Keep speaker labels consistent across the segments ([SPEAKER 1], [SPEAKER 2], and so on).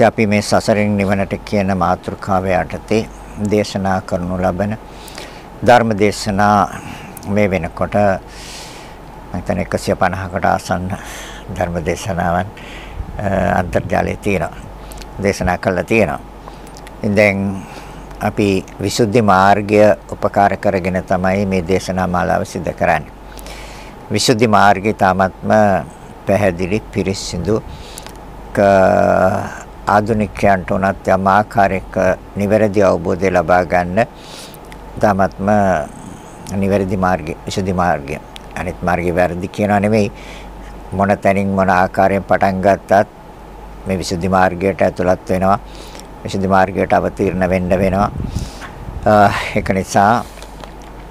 [SPEAKER 1] ඉතින් අපි මේ සසරින් නිවනට කියන මාතෘකාව යටතේ දේශනා කරනු ලබන ධර්ම දේශනා මේ වෙනකොට මම හිතන්නේ 150කට ආසන්න ධර්ම දේශනාවන් අන්තර්ජාලයේ තියෙනවා. දේශනා කළා තියෙනවා. දැන් අපි විසුද්ධි මාර්ගය උපකාර කරගෙන තමයි මේ දේශනා මාලාව සිදු කරන්නේ. විසුද්ධි මාර්ගය තාමත්ම පැහැදිලි පිරිසිදු ආධුනිකයන්ට උනත් යම් ආකාරයක නිවැරදි අවබෝධය ලබා ගන්න තාමත්ම නිවැරදි මාර්ගය විසුද්ධි මාර්ගය. අනිත් මාර්ගය වැරදි කියනවා නෙමෙයි. මොන තැනින් මොන ආකාරයෙන් පටන් ගත්තත් මේ විසුද්ධි මාර්ගයට ඇතුළත් වෙනවා. විසුද්ධි මාර්ගයට අවතීර්ණ වෙන්න වෙනවා. ඒක නිසා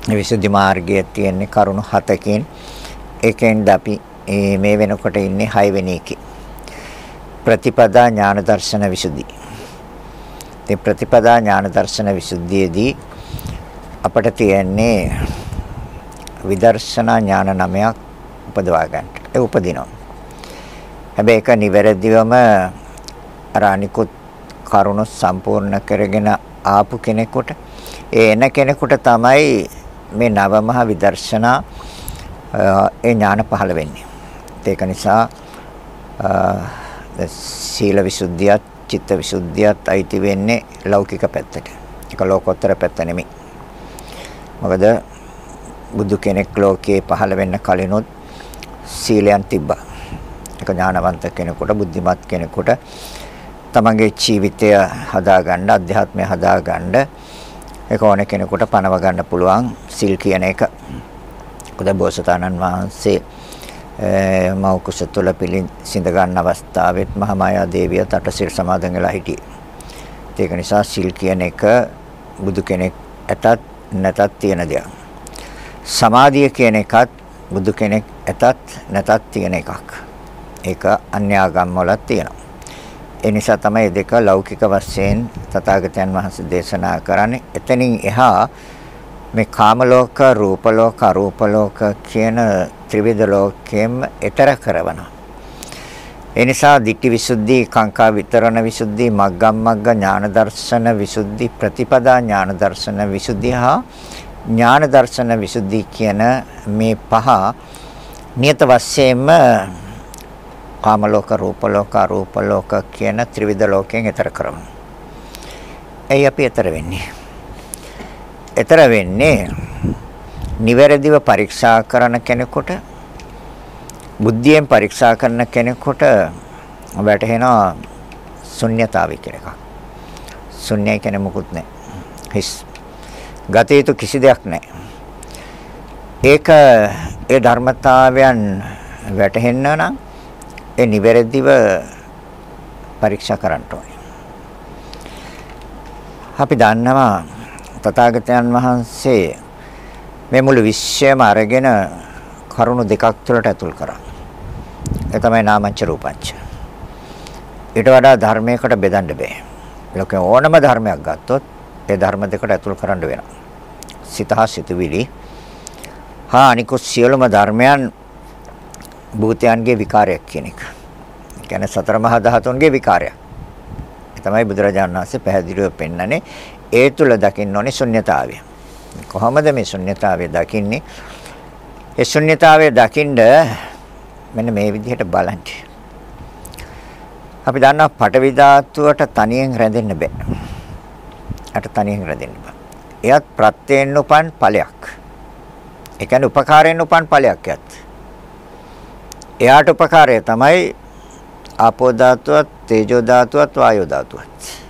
[SPEAKER 1] විසුද්ධි මාර්ගයේ තියෙන කරුණු හතකින්. එකෙන්ද අපි මේ වෙනකොට ඉන්නේ 6 වෙනි එකේ. ප්‍රතිපදා ඥාන දර්ශන විසුද්ධි. ඉතින් ප්‍රතිපදා ඥාන දර්ශන විසුද්ධියේදී අපට තියෙන්නේ විදර්ශනා ඥාන නමයක් උපදවා ගන්නට. ඒ උපදිනවා. හැබැයි ඒක නිවැරදිවම අර අනිකුත් කරුණු සම්පූර්ණ කරගෙන ආපු කෙනෙකුට ඒ එන කෙනෙකුට තමයි මේ නවමහා විදර්ශනා ඒ ඥාන පහළ වෙන්නේ. ඒක නිසා සීල විසුද්ධියත් චිත්ත විසුද්ධියත් අයිති වෙන්නේ ලෞකික පැත්තට. ඒක ලෝකෝත්තර පැත්ත නෙමෙයි. මොකද බුදු කෙනෙක් ලෝකේ පහළ වෙන්න කලිනුත් සීලයන් තිබ්බා. ඒක ඥානවන්ත කෙනෙකුට බුද්ධිමත් කෙනෙකුට තමන්ගේ ජීවිතය හදාගන්න අධ්‍යාත්මය හදාගන්න ඒක ඕන කෙනෙකුට පනව ගන්න පුළුවන් සිල් කියන එක. මොකද බෝසතාණන් වහන්සේ මව් කුස තුළ පිළින් සිඳ ගන්න අවස්ථාවෙත් මහමායා දේවිය තට සිල් සමාදන් වෙලා හිටියේ. ඒක නිසා සිල් කියන එක බුදු කෙනෙක් ඇතත් නැතත් තියෙන දෙයක්. සමාධිය කියන එකත් බුදු කෙනෙක් ඇතත් නැතත් තියෙන එකක්. ඒක අන්‍යාගම් වල තියෙනවා. ඒ නිසා තමයි දෙක ලෞකික වශයෙන් තථාගතයන් වහන්සේ දේශනා කරන්නේ. එතනින් එහා මේ කාම ලෝක, රූප ලෝක, අරූප ලෝක කියන ත්‍රිවිධ ලෝකයෙන් එතර කරනවා. ඒ නිසා ditthi visuddhi, කාංකා විතරණ විසුද්ධි, මග්ගම් මග්ග ඥාන දර්ශන විසුද්ධි, ප්‍රතිපදා ඥාන දර්ශන විසුද්ධි හා ඥාන දර්ශන විසුද්ධි කියන මේ පහ නියත වශයෙන්ම කාම ලෝක, රූප ලෝක, අරූප ලෝක කියන ත්‍රිවිධ ලෝකයෙන් එතර කරනවා. එයි අපි එතර වෙන්නේ. එතර වෙන්නේ නිවැරදිව පරීක්ෂා කරන කෙනෙකුට බුද්ධියෙන් පරීක්ෂා කරන කෙනෙකුට වැටහෙනවා ශුන්්‍යතාවය කියන එකක්. ශුන්‍යයි කියන්නේ මොකුත් නැහැ. හිස්. ගත යුතු කිසි දෙයක් නැහැ. ඒක ඒ ධර්මතාවයන් වැටහෙන්න නම් ඒ නිවැරදිව පරීක්ෂා කරන්න ඕනේ. අපි දන්නවා තථාගතයන් වහන්සේ මේ මුළු විශ්වයම අරගෙන කරුණු දෙකක් තුළට ඇතුල් කරා. ඒ තමයි නාමංච රූපංච. ඊට වඩා ධර්මයකට බෙදන්න බෑ. ලෝකේ ඕනම ධර්මයක් ගත්තොත් ඒ ධර්ම දෙකට ඇතුල් කරන්න වෙනවා. සිත හා සිතුවිලි හා අනිකුත් සියලුම ධර්මයන් භූතයන්ගේ විකාරයක් කියන එක. ඒ කියන්නේ සතර මහා ධාතුන්ගේ විකාරයක්. ඒ තමයි බුදුරජාණන් වහන්සේ පැහැදිලිව පෙන්නන්නේ ඒ තුල දකින්න ඕනේ ශුන්්‍යතාවය. කොහොමද මේ ශුන්්‍යතාවය දකින්නේ? ඒ ශුන්්‍යතාවය දකින්න මෙන්න මේ විදිහට බලන්න. අපි දන්නවා පටවි ධාතුවට තනියෙන් රැඳෙන්න බෑ. අට තනියෙන් රැඳෙන්න බෑ. එයත් ප්‍රත්‍යයෙන් උපන් ඵලයක්. ඒ කියන්නේ උපකාරයෙන් උපන් ඵලයක් යත්. එයාට උපකාරය තමයි ආපෝ ධාතුවත් තේජෝ ධාතුවත් වායෝ ධාතුවත්.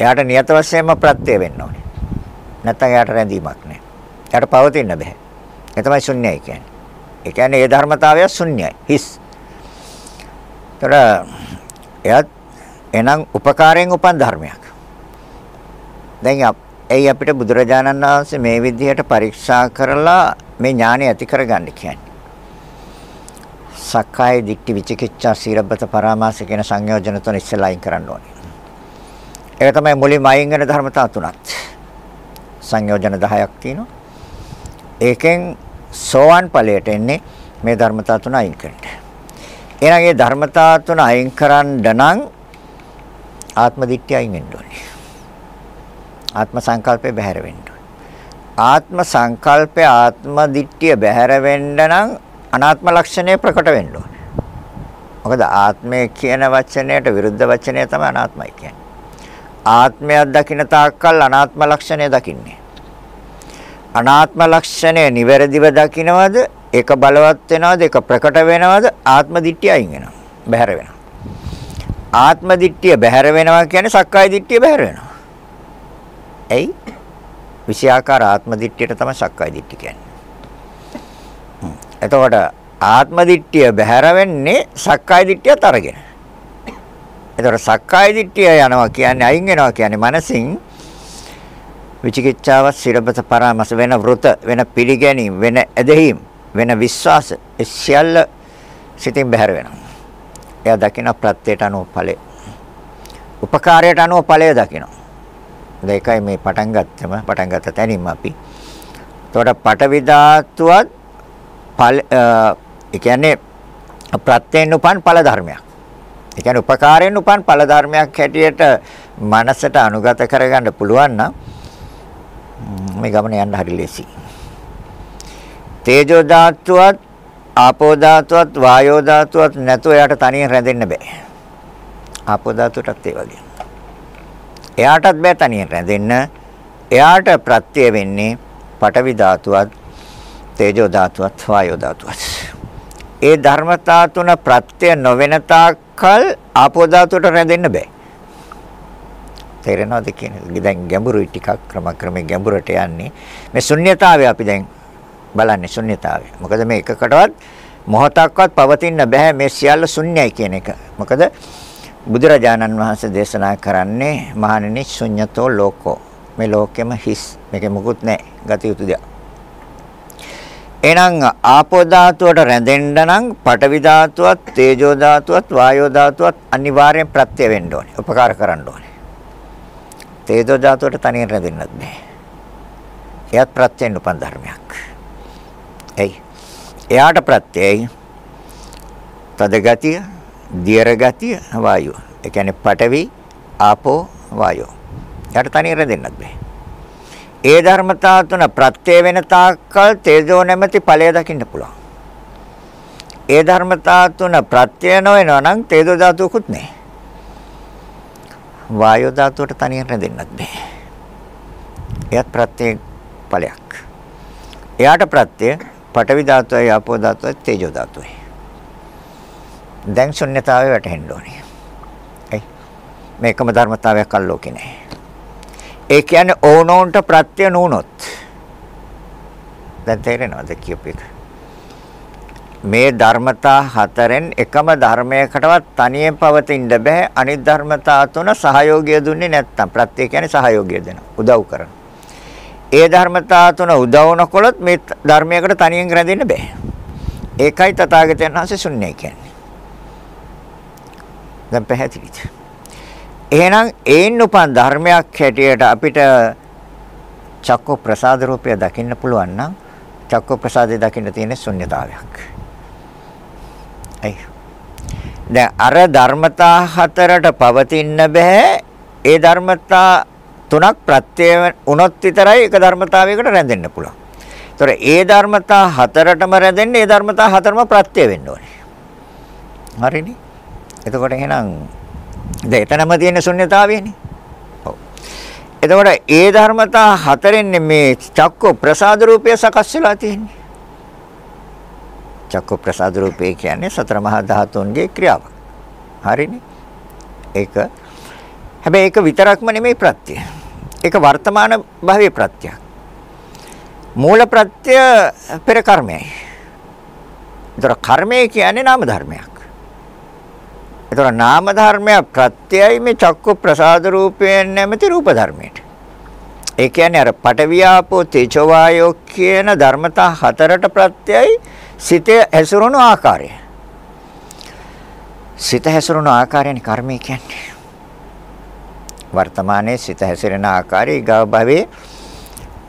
[SPEAKER 1] එයාට නියත වශයෙන්ම ප්‍රත්‍ය වෙන්න ඕනේ. නැත්නම් එයාට රැඳීමක් නැහැ. එයාට පවතින්න බෑ. ඒ තමයි ශුන්‍යයි කියන්නේ. ඒ කියන්නේ ඒ ධර්මතාවය ශුන්‍යයි. හිස්. ତර එයත් එනම් උපකාරයෙන් උපන් ධර්මයක්. දැන් එයි අපිට බුදුරජාණන් වහන්සේ මේ විදිහට පරීක්ෂා කරලා මේ ඥානය ඇති කරගන්න කියන්නේ. සක්කාය දිට්ඨි විචිකිච්ඡා සීලබ්බත පරාමාස කියන සංයෝජන තුන ඉස්සෙල්ලා අයින් කරන්න ඕනේ. ඒක තමයි මුලින්ම අයින් වෙන ධර්මතා තුනක්. සංයෝජන 10ක් තියෙනවා. ඒකෙන් සෝවන් ඵලයට එන්නේ මේ ධර්මතා තුන අයින් කරන්න. එහෙනම් මේ ධර්මතා තුන අයින් කරන්න නම් ආත්ම දිට්ඨිය අයින් වෙන්න ඕනේ. ආත්ම සංකල්පය බැහැර වෙන්න ඕනේ. ආත්ම සංකල්පය ආත්ම දිට්ඨිය බැහැර වෙන්න නම් අනාත්ම ලක්ෂණය ප්‍රකට වෙන්න ඕනේ. මොකද ආත්මය කියන වචනයට විරුද්ධ වචනය තමයි අනාත්මයි කියන්නේ. ආත්මයක් දකින්න තාක්කල් අනාත්ම ලක්ෂණය දකින්නේ. අනාත්ම ලක්ෂණය නිවැරදිව දකින්නවද? ඒක බලවත් වෙනවද? ඒක ප්‍රකට වෙනවද? ආත්ම දිට්ඨිය අයින් වෙනවා. බැහැර වෙනවා. ආත්ම දිට්ඨිය බැහැර වෙනවා කියන්නේ සක්කාය දිට්ඨිය බැහැර වෙනවා. එයි විෂයාකාර ආත්ම දිට්ඨියට තමයි සක්කාය දිට්ඨිය කියන්නේ. එතකොට ආත්ම දිට්ඨිය බැහැර වෙන්නේ සක්කාය දිට්ඨියත් අරගෙන. එතකොට සක්කාය දිට්ඨිය යනවා කියන්නේ අයින් වෙනවා කියන්නේ මනසින් විචිකිච්ඡාව සිරබත පරාමස වෙන වෘත වෙන පිළිගැනීම් වෙන ඇදහිම් වෙන විශ්වාස සියල්ල සිතින් බැහැර වෙනවා. එයා දකින ප්‍රත්‍යයට අනුව ඵලය. උපකාරයට අනුව ඵලය දකිනවා. දෙකයි මේ පටන් ගත්තම පටන් ගත්ත තැනින්ම අපි. එතකොට පටවි ධාතුවත් ඵල ඒ කියන්නේ ප්‍රත්‍යයෙන් උපන් ඵල ධර්මයක්. ඒ කියන්නේ උපකාරයෙන් උපන් ඵල ධර්මයක් හැටියට මනසට අනුගත කරගන්න පුළුවන් නම් මේ ගමන යන්න හරි ලේසි. තේජෝ ධාතුවත් ආපෝ ධාතුවත් වායෝ ධාතුවත් නැතුව එයාට තනියෙන් රැඳෙන්න බෑ. ආපෝ ධාතුවටත් ඒ වගේ. එයාටත් බෑ තනියෙන් රැඳෙන්න. එයාට ප්‍රත්‍ය වෙන්නේ පඨවි ධාතුවත් තේජෝ ධාතුවත් වායෝ ධාතුවත්. ඒ ධර්මතා තුන ප්‍රත්‍ය නොවන තාක්කල් ආපෝ ධාතුවට රැඳෙන්න බෑ. තේරෙනවද කියන්නේ? දැන් ගැඹුරුයි ටිකක් ක්‍රමක්‍රමයෙන් ගැඹුරට යන්නේ. මේ ශුන්්‍යතාවය අපි දැන් බලන්නේ ශුන්්‍යතාවය. මොකද මේ එකකටවත් මොහොතක්වත් පවතින්න බෑ මේ සියල්ල ශුන්‍යයි කියන එක. මොකද බුදුරජාණන් වහන්සේ දේශනා කරන්නේ මහණෙනි ශුන්‍යතෝ ලෝකෝ. මේ ලෝකෙම හිස්. මේකේ මුකුත් නැහැ. ගත යුතු දෙයක්. එහෙනම් ආපෝ ධාතුවට රැඳෙන්න නම් පඨවි ධාතුවත් තේජෝ ධාතුවත් වායෝ ධාතුවත් අනිවාර්යෙන් ප්‍රත්‍ය වෙන්න ඕනේ. උපකාර කරන්න ඕනේ. තේජෝ ධාතුවට තනියෙන් රැඳෙන්නත් බෑ. එයත් ප්‍රත්‍යෙන් උපන් ධර්මයක්. එයි. එයාට ප්‍රත්‍යයයි තද ගතිය, දියර ගතිය, වායුව. ඒ කියන්නේ පඨවි, ආපෝ, වායෝ. එයාට තනියෙන් රැඳෙන්නත් බෑ. ඒ ධර්මතා තුන ප්‍රත්‍ය වෙන තාක්කල් තේජෝ නැමැති ඵලය දකින්න පුළුවන්. ඒ ධර්මතා තුන ප්‍රත්‍ය නොවනවා නම් තේජෝ ධාතුවකුත් නැහැ. වායෝ ධාතුවට තනියෙන් රැඳෙන්නත් බෑ. එයත් ප්‍රත්‍ය ඵලයක්. එයාට ප්‍රත්‍ය පඨවි ධාතුවයි ආපෝ ධාතුවයි තේජෝ ධාතුවයි. දැන් ශුන්්‍යතාවය වැටහෙන්න ඕනේ. එයි මේකම ධර්මතාවයක් අල්ලෝකේ නැහැ. ඒ කියන්නේ ඕනෝන්ට ප්‍රත්‍ය නුනොත්. දැන් තේරෙනවද කියපු එක? මේ ධර්මතා හතරෙන් එකම ධර්මයකටවත් තනියෙන් පවතින්න බෑ. අනිත් ධර්මතා තුන සහයෝගය දුන්නේ නැත්තම්. ප්‍රත්‍ය කියන්නේ සහයෝගය දෙන උදව් කරන. ඒ ධර්මතා තුන උදව් නොකොලොත් මේ ධර්මයකට තනියෙන් රැඳෙන්න බෑ. ඒකයි තථාගතයන් වහන්සේ ශුන්‍යයි කියන්නේ. දැන් පැහැදිලිද? එහෙනම් ඒන් උපන් ධර්මයක් හැටියට අපිට චක්ක ප්‍රසාද රූපය දකින්න පුළුවන් නම් චක්ක ප්‍රසාදේ දකින්න තියෙන ශුන්්‍යතාවයක්. අයි. දැන් අර ධර්මතා හතරට පවතින්න බෑ. ඒ ධර්මතා තුනක් ප්‍රත්‍ය වුණොත් විතරයි එක ධර්මතාවයකට රැඳෙන්න පුළුවන්. ඒතොර ඒ ධර්මතා හතරටම රැඳෙන්නේ ඒ ධර්මතා හතරම ප්‍රත්‍ය වෙන්න ඕනේ. හරිනේ? එතකොට එහෙනම් දැන් එතනම තියෙන ශුන්්‍යතාවයනේ. ඔව්. එතකොට ඒ ධර්මතා හතරෙන් මේ චක්ක ප්‍රසාද රූපය සකස් වෙලා තියෙන්නේ. චක්ක ප්‍රසාද රූපය කියන්නේ සතර මහා ධාතුන්ගේ ක්‍රියාව. හරිනේ? ඒක හැබැයි ඒක විතරක්ම නෙමෙයි ප්‍රත්‍ය. ඒක වර්තමාන භවයේ ප්‍රත්‍යක්. මූල ප්‍රත්‍ය පෙර කර්මයයි. ඒතර කර්මය කියන්නේ නාම ධර්මයක්. ඒතර නාම ධර්මයක් ප්‍රත්‍යයයි මේ චක්කු ප්‍රසාද රූපයෙන් නැමැති රූප ධර්මයට. ඒ කියන්නේ අර පටවියාපෝ තේජෝ වායෝ කියන ධර්මතා හතරට ප්‍රත්‍යයයි සිතේ හැසිරුණු ආකාරය. සිත හැසිරුණු ආකාරයනේ කර්මය කියන්නේ. වර්තමානයේ සිත හැසිරෙන ආකාරය ගව භවයේ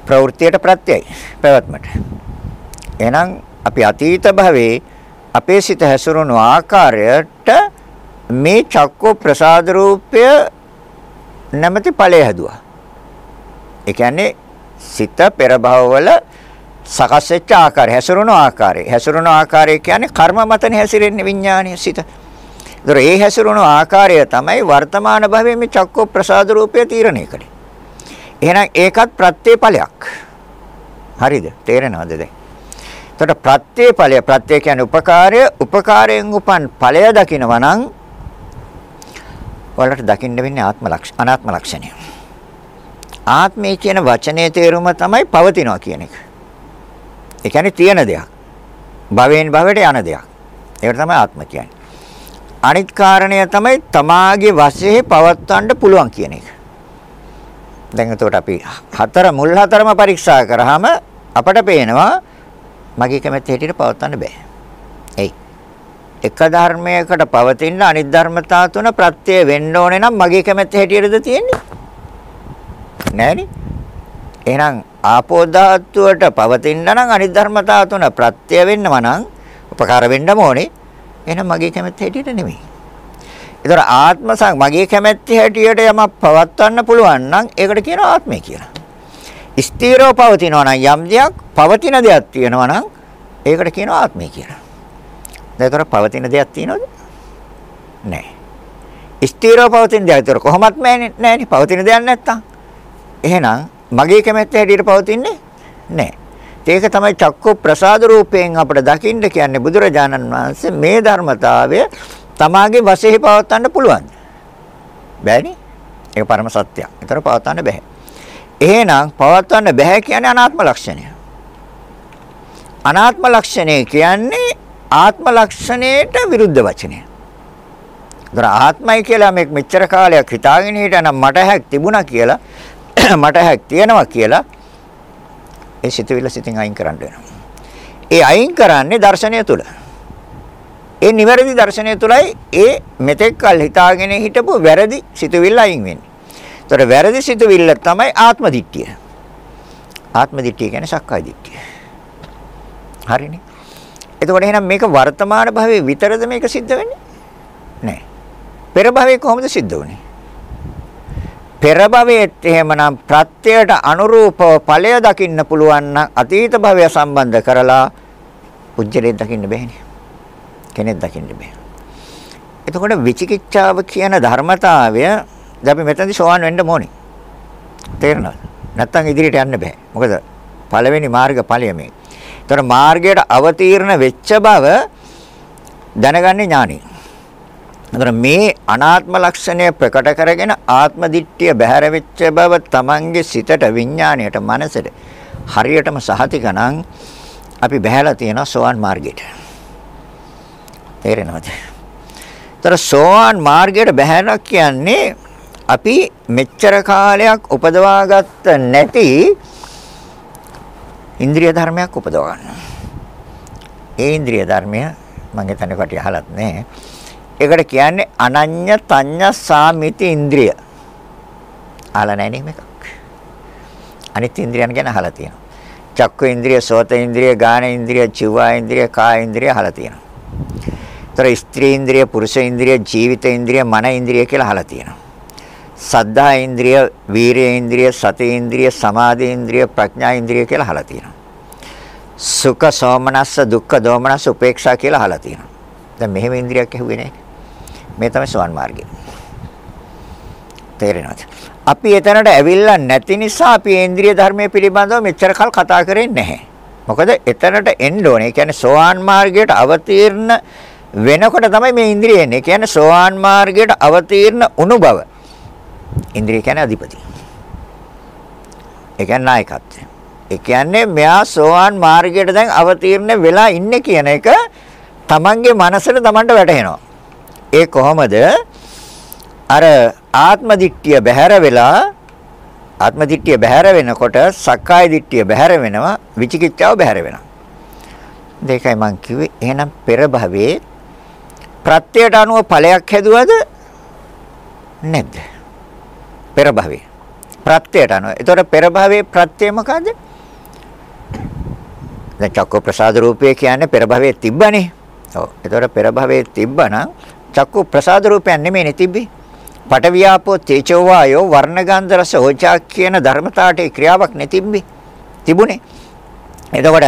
[SPEAKER 1] ප්‍රවෘත්තියට ප්‍රත්‍යයයි පැවැත්මට. එහෙනම් අපි අතීත භවයේ අපේ සිත හැසිරුණු ආකාරයට මේ චක්කෝ ප්‍රසාද රූපය නැමැති ඵලය හැදුවා. ඒ කියන්නේ සිත පෙර භවවල සකස් වෙච්ච ආකාරය, හැසිරුණු ආකාරය. හැසිරුණු ආකාරය කියන්නේ කර්ම මතනේ හැසිරෙන්නේ විඥානීය සිත. ඒතර ඒ හැසිරුණු ආකාරය තමයි වර්තමාන භවයේ මේ චක්කෝ ප්‍රසාද රූපය තීරණය කළේ. එහෙනම් ඒකත් ප්‍රත්‍යඵලයක්. හරිද? තේරෙනවද දැන්? එතකොට ප්‍රත්‍යඵලය ප්‍රත්‍ය කියන්නේ උපකාරය, උපකාරයෙන් උපන් ඵලය දකිනවා නම් වලට දකින්න වෙන්නේ ආත්ම ලක්ෂ අනාත්ම ලක්ෂණය. ආත්මය කියන වචනේ තේරුම තමයි පවතිනවා කියන එක. ඒ කියන්නේ තියෙන දෙයක්. භවයෙන් භවයට යන දෙයක්. ඒකට තමයි ආත්ම කියන්නේ. අනිත් කාරණය තමයි තමාගේ වශයෙන් පවත්වන්න පුළුවන් කියන එක. දැන් එතකොට අපි හතර මුල් හතරම පරීක්ෂා කරාම අපට පේනවා මගේ කැමැත්ත හැටියට පවත්වන්න බෑ. එයි. එක ධර්මයකට පවතින අනිත් ධර්මතා තුන ප්‍රත්‍ය වෙන්න ඕනේ නම් මගේ කැමැත්ත හැටියටද තියෙන්නේ? නෑනේ. එහෙනම් ආපෝ ධාතුවට පවතින නම් අනිත් ධර්මතා තුන ප්‍රත්‍ය වෙන්නම නම් උපකාර වෙන්නම ඕනේ. එහෙනම් මගේ කැමැත්ත හැටියට නෙමෙයි. ඒතර ආත්ම සං මගේ කැමැත්ත හැටියට යමක් පවත්වන්න පුළුවන් නම් ඒකට කියනවා ආත්මය කියලා. ස්ථීරව පවතිනවා නම් යම් දෙයක් පවතින දෙයක් තියෙනවා නම් ඒකට කියනවා ආත්මය කියලා. දැන් ඒතර පවතින දෙයක් තියෙනවද? නැහැ. ස්ථීරව පවතින දෙයක් ඒතර කොහොමත් නැහැ නේ පවතින දෙයක් නැත්තම්. එහෙනම් මගේ කැමැත්ත හැටියට පවතින්නේ නැහැ. ඒක තමයි චක්කු ප්‍රසාද රූපයෙන් අපිට දකින්න කියන්නේ බුදුරජාණන් වහන්සේ මේ ධර්මතාවය තමාගේ වශයෙන් පවත්වන්න පුළුවන්. බෑනේ. ඒක පරම සත්‍යයක්. ඒතර පවත්වන්න බෑ. එහෙනම් පවත්වන්න බෑ කියන්නේ අනාත්ම ලක්ෂණය. අනාත්ම ලක්ෂණය කියන්නේ ආත්ම ලක්ෂණයට විරුද්ධ වචනය. ඒතර ආත්මයි කියලා මේක මෙච්චර කාලයක් හිතාගෙන හිටනම් මට හැක් තිබුණා කියලා මට හැක් තියෙනවා කියලා ඒ සිතුවිල්ල සිතින් අයින් කරන්න වෙනවා. ඒ අයින් කරන්නේ දර්ශනය තුල. ඒ නිවැරදි දර්ශනය තුලයි ඒ මෙතෙක් කල් හිතාගෙන හිටපු වැරදි සිතුවිල්ල අයින් වෙන්නේ. ඒතර වැරදි සිතුවිල්ල තමයි ආත්ම දිට්ඨිය. ආත්ම දිට්ඨිය කියන්නේ සක්කාය දිට්ඨිය. හරිනේ. එතකොට එහෙනම් මේක වර්තමාන භවයේ විතරද මේක සිද්ධ වෙන්නේ? නෑ. පෙර භවයේ කොහොමද සිද්ධ වුනේ? පෙර භවයේත් එහෙමනම් ප්‍රත්‍යයට අනුරූපව ඵලය දකින්න පුළුවන් නම් අතීත භවය සම්බන්ධ කරලා උජ්ජලේ දකින්න බෑනේ. කෙනෙක් දකින්න බෑ. එතකොට විචිකිච්ඡාව කියන ධර්මතාවය දැන් අපි මෙතනදි සෝවන් වෙන්න ඕනේ. තේරෙනවද? නැත්තම් ඉදිරියට යන්න බෑ. මොකද පළවෙනි මාර්ග ඵලය මේ. ඒතර මාර්ගයට අවතීර්ණ වෙච්ච බව දැනගන්නේ ඥානෙ. එතන මේ අනාත්ම ලක්ෂණය ප්‍රකට කරගෙන ආත්ම දිට්ඨිය බැහැර වෙච්ච බව තමන්ගේ සිතට විඥාණයට මනසට හරියටම සහතිකනම් අපි බහැලා තියෙනවා සෝවාන් මාර්ගයට. තේරෙනවද? ତර සෝවාන් මාර්ගයට බහැලා කියන්නේ අපි මෙච්චර කාලයක් උපදවාගත්ත නැති ඉන්ද්‍රිය ධර්මයක් උපදව ගන්න. ඒ ඉන්ද්‍රිය ධර්මය මම හිතන්නේ කට අහලත් නැහැ. ඒකට කියන්නේ අනඤ්‍ය තඤ්ඤ සාමිති ඉන්ද්‍රිය. අහලා නැහැ නේ මේක. අනිත් ඉන්ද්‍රියන් ගැන අහලා තියෙනවා. චක්ක ඉන්ද්‍රිය, සෝත ඉන්ද්‍රිය, ගාන ඉන්ද්‍රිය, චිවා ඉන්ද්‍රිය, කාය ඉන්ද්‍රිය අහලා තියෙනවා. ඒතර ස්ත්‍රී ඉන්ද්‍රිය, පුරුෂ ඉන්ද්‍රිය, ජීවිත ඉන්ද්‍රිය, මන ඉන්ද්‍රිය කියලා අහලා තියෙනවා. සද්ධා ඉන්ද්‍රිය, වීරිය ඉන්ද්‍රිය, සති ඉන්ද්‍රිය, සමාධි ඉන්ද්‍රිය, ප්‍රඥා ඉන්ද්‍රිය කියලා අහලා තියෙනවා. සුඛ සෝමනස්ස, දුක්ඛ දෝමනස්ස, උපේක්ෂා කියලා අහලා තියෙනවා. දැන් මෙහෙම ඉන්ද්‍රියක් ඇහුවේ නැහැ. මේ තමයි සෝවන් මාර්ගය. තේරෙනවද? අපි එතනට ඇවිල්ලා නැති නිසා අපි ඉන්ද්‍රිය ධර්මයේ පිළිබඳව මෙච්චර කල් කතා කරේ නැහැ. මොකද එතනට එන්න ඕනේ. ඒ කියන්නේ සෝවාන් මාර්ගයට අවතීර්ණ වෙනකොට තමයි මේ ඉන්ද්‍රිය එන්නේ. ඒ කියන්නේ සෝවාන් මාර්ගයට අවතීර්ණ උණු බව. ඉන්ද්‍රිය කියන්නේ අධිපති. ඒ කියන්නේ නායකත්වය. ඒ කියන්නේ මෙයා සෝවාන් මාර්ගයට දැන් අවතීර්ණ වෙලා ඉන්නේ කියන එක තමන්ගේ මනසට තමන්ට වැටහෙනවා. ඒ කොහොමද? අර ආත්ම දිට්ඨිය බැහැර වෙලා ආත්ම දිට්ඨිය බැහැර වෙනකොට සක්කාය දිට්ඨිය බැහැර වෙනවා විචිකිච්ඡාව බැහැර වෙනවා. දෙකයි මං කිව්වේ එහෙනම් පෙර භවයේ ප්‍රත්‍යයට අනුව ඵලයක් හැදුවද නැද්ද? පෙර භවයේ ප්‍රත්‍යයට අනුව. ඒතකොට පෙර භවයේ ප්‍රත්‍යය මොකද්ද? දැන් චක්ක ප්‍රසාද රූපය කියන්නේ පෙර භවයේ තිබ්බනේ. ඔව්. ඒතකොට පෙර භවයේ තිබ්බනම් චක්කු ප්‍රසාද රූපයක් නෙමෙයිනේ තිබ්බේ. පටවියාපෝ තේජෝ වායෝ වර්ණගන්ධ රස ඕජා කියන ධර්මතාවට ක්‍රියාවක් නැතිබ්බේ. තිබුණේ. එතකොට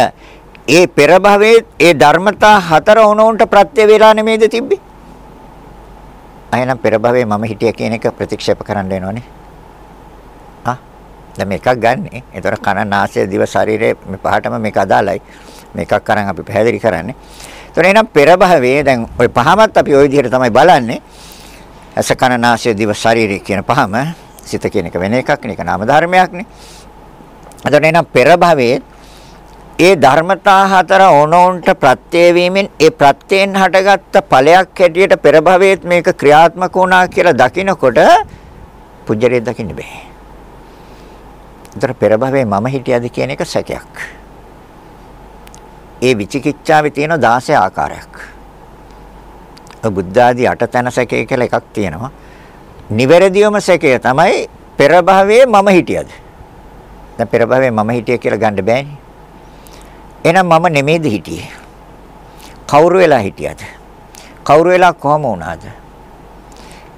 [SPEAKER 1] ඒ පෙර භවයේ ඒ ධර්මතා හතර උණුන්ට ප්‍රත්‍ය වේලා නෙමේද තිබ්බේ? අයනම් පෙර භවයේ මම හිටිය කියන එක ප්‍රතික්ෂේප කරන්න වෙනවනේ. ආ දැන් මේකක් ගන්නෙ. ඒතර කන නාසය දිව ශරීරය මේ පහටම මේක අදාළයි. මේකක් අරන් අපි පැහැදිලි කරන්නේ. ඒතර එහෙනම් පෙර භවයේ දැන් ওই පහමත් අපි ওই විදිහට තමයි බලන්නේ. ඇස කන නාසය දිව ශරීරය කියන පහම සිත කියන එක වෙන එකක් නේ. ඒක නාම ධර්මයක් නේ. එතකොට එහෙනම් පෙර භවයේ ඒ ධර්මතා හතර ඕනෝන්ට ප්‍රත්‍ය වීමෙන් ඒ ප්‍රත්‍යයෙන් හටගත්ත ඵලයක් හැටියට පෙර භවයේත් මේක ක්‍රියාත්මක වුණා කියලා දකිනකොට පුජ්‍යරේ දකින්න බෑ. ඒතර පෙර භවයේ මම හිටියද කියන එක සැකයක්. ඒ විචිකිච්ඡාවේ තියෙන 16 ආකාරයක්. බුද්ධ ආදී අටතන සැකය කියලා එකක් තියෙනවා. නිවැරදිවම සැකය තමයි පෙර භවයේ මම හිටියද. දැන් පෙර භවයේ මම හිටිය කියලා ගන්න බෑනේ. එහෙනම් මම නෙමෙයිද හිටියේ? කවුරු වෙලා හිටියද? කවුරු වෙලා කොහම වුණාද?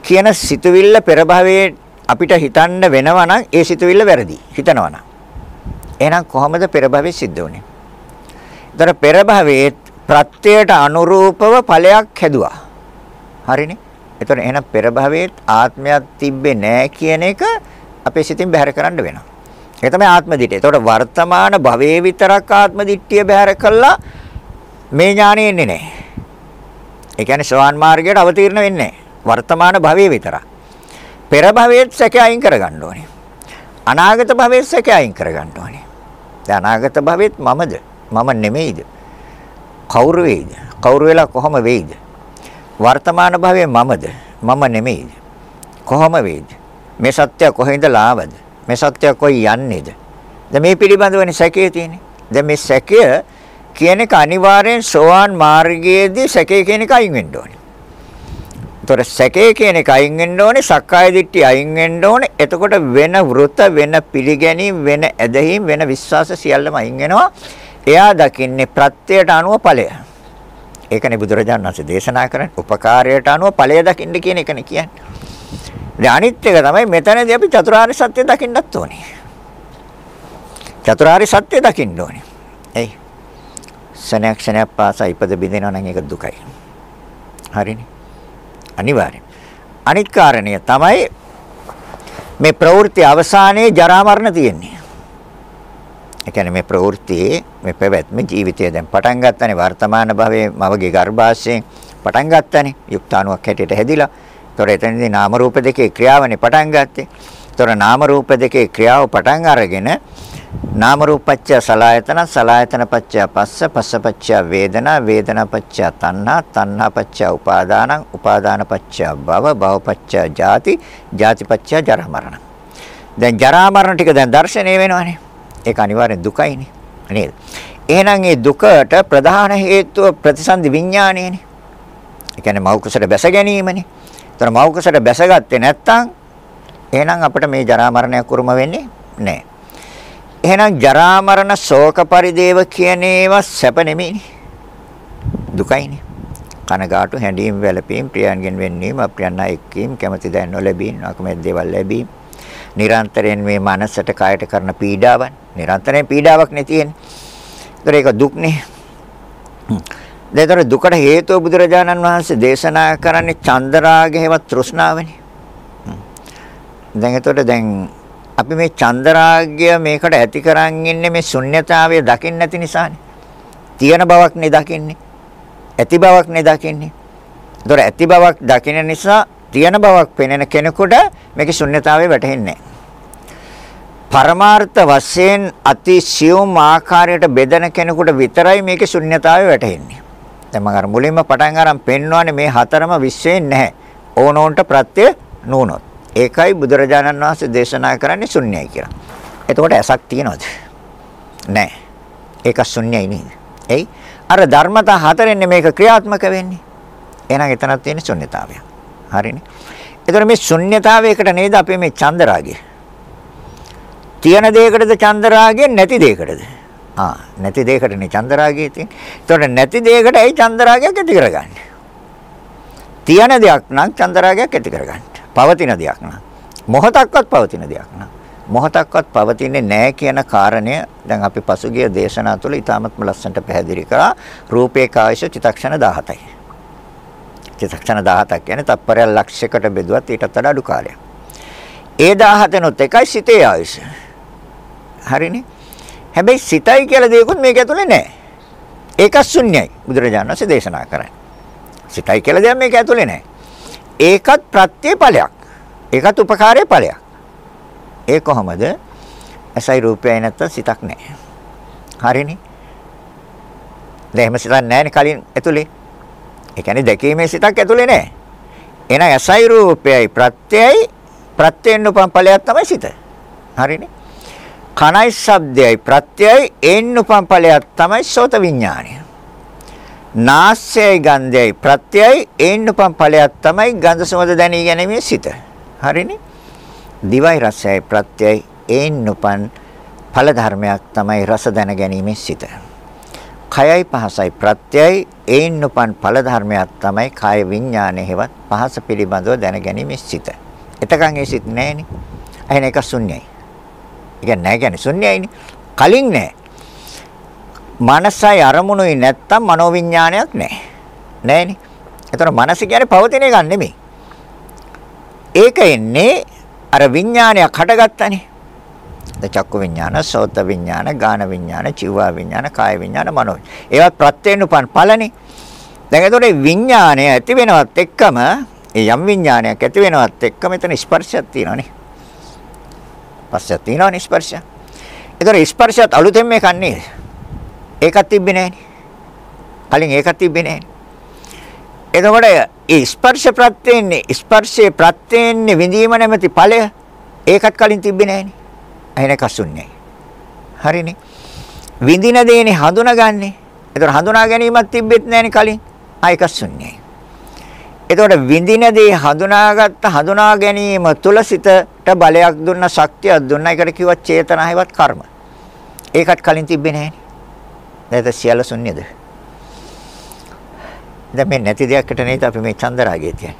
[SPEAKER 1] කියන සිතුවිල්ල පෙර භවයේ අපිට හිතන්න වෙනවා නම් ඒ සිතුවිල්ල වැරදි. හිතනවා නම්. එහෙනම් කොහොමද පෙර භවයේ සිද්ධ වුනේ? ඒතර පෙර භවයේ ප්‍රත්‍යයට අනුරූපව ඵලයක් හැදුවා. හරිනේ? ඒතර එහෙනම් පෙර භවයේ ආත්මයක් තිබ්බේ නැහැ කියන එක අපේ සිතින් බැහැර කරන්න වෙනවා. ඒක තමයි ආත්ම දිට්ඨිය. ඒතකොට වර්තමාන භවයේ විතරක් ආත්ම දිට්ඨිය බැහැර කළා මේ ඥානෙ එන්නේ නැහැ. ඒ කියන්නේ සෝවාන් මාර්ගයට අවතීර්ණ වෙන්නේ නැහැ. වර්තමාන භවයේ විතරක්. පෙර භවයේත් සැක අයින් කරගන්න ඕනේ. අනාගත භවයේත් සැක අයින් කරගන්න ඕනේ. දැන් අනාගත භවෙත් මමද? මම නෙමෙයිද? කවුරු වෙයිද? කවුරු වෙලා කොහොම වෙයිද? වර්තමාන භවයේ මමද? මම නෙමෙයිද? කොහොම වෙයිද? මේ සත්‍ය කොහෙන්ද ආවද? මේ සත්‍ය කොයි යන්නේද? දැන් මේ පිළිබඳවනේ සැකේ තියෙන්නේ. දැන් මේ සැකය කියන එක අනිවාර්යෙන් සෝවාන් මාර්ගයේදී සැකේ කියන එක අයින් වෙන්න ඕනේ. ඒතොර සැකේ කියන එක අයින් වෙන්න ඕනේ, සක්කාය දිට්ඨිය අයින් වෙන්න ඕනේ. එතකොට වෙන වෘත, වෙන පිළිගැනීම්, වෙන ඇදහිම්, වෙන විශ්වාස සියල්ලම අයින් වෙනවා. එයා දකින්නේ ප්‍රත්‍යයට අනුව ඵලය. ඒකනේ බුදුරජාණන් වහන්සේ දේශනා කරන්නේ. උපකාරයට අනුව ඵලය දකින්න කියන එකනේ කියන්නේ. දැන් අනිත් එක තමයි මෙතනදී අපි චතුරාර්ය සත්‍ය දකින්නත් ඕනේ. චතුරාර්ය සත්‍ය දකින්න ඕනේ. එයි. සනයක් සනයක් පාසා ඉපද බිඳිනවා නම් ඒක දුකයි. හරිනේ. අනිවාර්යෙන්. අනිත් කාරණය තමයි මේ ප්‍රවෘත්ති අවසානයේ ජරා මරණ තියෙන්නේ. ඒ කියන්නේ මේ ප්‍රවෘත්තියේ මේ පැවැත්ම ජීවිතය දැන් පටන් ගන්නනේ වර්තමාන භවයේ මවගේ ගර්භාෂයෙන් පටන් ගන්නනේ යුක්තාණුවක් හැටියට හැදිලා ඒතොර එතනදී නාම රූප දෙකේ ක්‍රියාවනේ පටන් ගත්තේ. ඒතොර නාම රූප දෙකේ ක්‍රියාව පටන් අරගෙන නාම රූපච්චය සලායතන සලායතන පච්චය පස්ස පස්ස පච්චය වේදනා වේදනා පච්චය තණ්හා තණ්හා පච්චය උපාදානං උපාදාන පච්චය භව භව පච්චය ජාති ජාති පච්චය ජරා මරණ. දැන් ජරා මරණ ටික දැන් දැర్శණය වෙනවනේ. ඒක අනිවාර්යෙන් දුකයිනේ. නේද? එහෙනම් මේ දුකට ප්‍රධාන හේතුව ප්‍රතිසන්දි විඥානයනේ. ඒ කියන්නේ මෞ කුසල බැස ගැනීමනේ. ඒතර මෞකසට බැසගත්තේ නැත්නම් එහෙනම් අපිට මේ ජරා මරණයක් උරුම වෙන්නේ නැහැ. එහෙනම් ජරා මරණ ශෝක පරිදේව කියන ඒවා සැප නෙමෙයිනේ. දුකයිනේ. කනගාටු හැඬීම් වැළපීම් ප්‍රියයන්ගෙන් වෙන්නීම අප්‍රියයන් එක්කීම් කැමැති දැන් නොලැබීම අකමැති දේවල් ලැබීම නිරන්තරයෙන් මේ මනසට කායට කරන පීඩාවන් නිරන්තරයෙන් පීඩාවක් නේ තියෙන්නේ. ඒතර ඒක දුක්නේ. දැන් දුකට හේතුව බුදුරජාණන් වහන්සේ දේශනා කරන්නේ චන්දරාගයවත් තෘෂ්ණාවනේ. දැන් එතකොට දැන් අපි මේ චන්දරාගය මේකට ඇති කරන් ඉන්නේ මේ ශුන්්‍යතාවය දකින්න නැති නිසානේ. තියෙන බවක් නේ දකින්නේ. ඇති බවක් නේ දකින්නේ. ඒතොර ඇති බවක් දකින නිසා තියෙන බවක් පෙනෙන කෙනෙකුට මේකේ ශුන්්‍යතාවය වැටහෙන්නේ පරමාර්ථ වශයෙන් අති සියුම් ආකාරයට බෙදෙන කෙනෙකුට විතරයි මේකේ ශුන්්‍යතාවය වැටහෙන්නේ. දැන් මම අර මුලින්ම පටන් අරන් පෙන්වන්නේ මේ හතරම විශ්වයෙන් නැහැ. ඕනෝන්ට ප්‍රත්‍ය නුනොත්. ඒකයි බුදුරජාණන් වහන්සේ දේශනා කරන්නේ ශුන්‍යයි කියලා. එතකොට ඇසක් තියනවද? නැහැ. ඒක ශුන්‍යයි නේද? එයි අර ධර්මතා හතරෙන්නේ මේක ක්‍රියාත්මක වෙන්නේ. එහෙනම් එතනක් තියෙන ශුන්‍යතාවය. හරිනේ. එතකොට මේ ශුන්‍යතාවයකට නේද අපි මේ චන්දරාගය. තියෙන දෙයකටද චන්දරාගය නැති දෙයකටද? ආ නැති දෙයකටනේ චන්දරාගය තියෙන්නේ. ඒතකොට නැති දෙයකට ඇයි චන්දරාගයක් ඇති කරගන්නේ? තියෙන දෙයක් නම් චන්දරාගයක් ඇති කරගන්න. පවතින දෙයක් නා. මොහොතක්වත් පවතින දෙයක් නා. මොහොතක්වත් පවතින්නේ නැහැ කියන කාරණය දැන් අපි පසුගිය දේශනා තුළ ඊටාත්ම ලස්සනට පැහැදිලි කරා රූපේ කායශ චිතක්ෂණ 17යි. චිතක්ෂණ 17ක් කියන්නේ තත්පරයක් ලක්ෂයකට බෙදුවත් ඊටත් වඩා අඩු කාලයක්. ඒ 17නොත් එකයි සිතේ ආයුෂ. හරිනේ. හැබැයි සිතයි කියලා දෙයක්වත් මේක ඇතුලේ නැහැ. ඒක ශුන්‍යයි. බුදුරජාණන් වහන්සේ දේශනා කරන්නේ. සිතයි කියලා දෙයක් මේක ඇතුලේ නැහැ. ඒකත් ප්‍රත්‍ය ඵලයක්. ඒකත් උපකාරයේ ඵලයක්. ඒ කොහොමද? ඇසයි රූපයයි නැත්තම් සිතක් නැහැ. හරිනේ. දැන් එහෙම සිතක් නැහැනේ කලින් ඇතුලේ. ඒ කියන්නේ දැකීමේ සිතක් ඇතුලේ නැහැ. එහෙනම් ඇසයි රූපයයි ප්‍රත්‍යයයි ප්‍රත්‍යයෙන් උපන් ඵලයක් තමයි සිත. හරිනේ. කනයි ශබ්දයයි ප්‍රත්‍යයයි ඒන් උපන් ඵලයක් තමයි සෝත විඥානය. නාසයයි ගන්ධයයි ප්‍රත්‍යයයි ඒන් උපන් ඵලයක් තමයි ගන්ධ සුවඳ දැනී ගැනීමේ සිත. හරිනේ? දිවයි රසයයි ප්‍රත්‍යයයි ඒන් උපන් ඵල ධර්මයක් තමයි රස දැන ගැනීමේ සිත. කයයි පහසයි ප්‍රත්‍යයයි ඒන් උපන් ඵල ධර්මයක් තමයි කාය විඥානයේ හෙවත් පහස පිළිබඳව දැන ගැනීමේ සිත. එතකන් ඒ සිත් නැහෙනේ. එහෙනම් ඒක ශුන්‍යයි. ඒ කියන්නේ නැහැ කියන්නේ ශුන්‍යයිනේ. කලින් නැහැ. මනසයි අරමුණුයි නැත්තම් මනෝවිඤ්ඤාණයක් නැහැ. නැහැනේ. එතකොට මනස කියන්නේ පවතින එකක් නෙමෙයි. ඒක එන්නේ අර විඥානයක් හටගත්තනේ. ද චක්කු විඥාන, සෝත විඥාන, ගාන විඥාන, චිවා විඥාන, කාය විඥාන, මනෝ. ඒවත් ප්‍රත්‍යයෙන් උපන් ඵලනේ. දැන් එතකොට විඥානය ඇති වෙනවත් එක්කම ඒ යම් විඥානයක් ඇති වෙනවත් එක්ක මෙතන ස්පර්ශයක් තියෙනවානේ. පස්සක් තියෙනවානේ ස්පර්ශය. ඒතර ස්පර්ශයත් අලුතෙන් මේකක් නේද? ඒකක් තිබ්බේ නෑනේ. කලින් ඒකක් තිබ්බේ නෑනේ. එතකොට ඒ ස්පර්ශ ප්‍රත්‍යයෙන්නේ ස්පර්ශයේ ප්‍රත්‍යයෙන්නේ විඳීම නැමැති ඵලය ඒකත් කලින් තිබ්බේ නෑනේ. එහෙනම් කසුන්නේ. හරිනේ. විඳින දේනේ හඳුනාගන්නේ. එතකොට හඳුනා ගැනීමක් තිබෙත් නෑනේ කලින්. ආ ඒක ශුන්‍යයි. එතකොට විඳින දේ හඳුනාගත්ත හඳුනා ගැනීම තුල සිතට බලයක් දුන්න ශක්තියක් දුන්න එකට කිව්වා චේතනාවවත් කර්ම. ඒකත් කලින් තිබ්බේ නැහැ. නේද සියල්ල ශුන්‍යද? දැන් මේ නැති දෙයකට නේද අපි මේ චන්දරාගය කියන්නේ.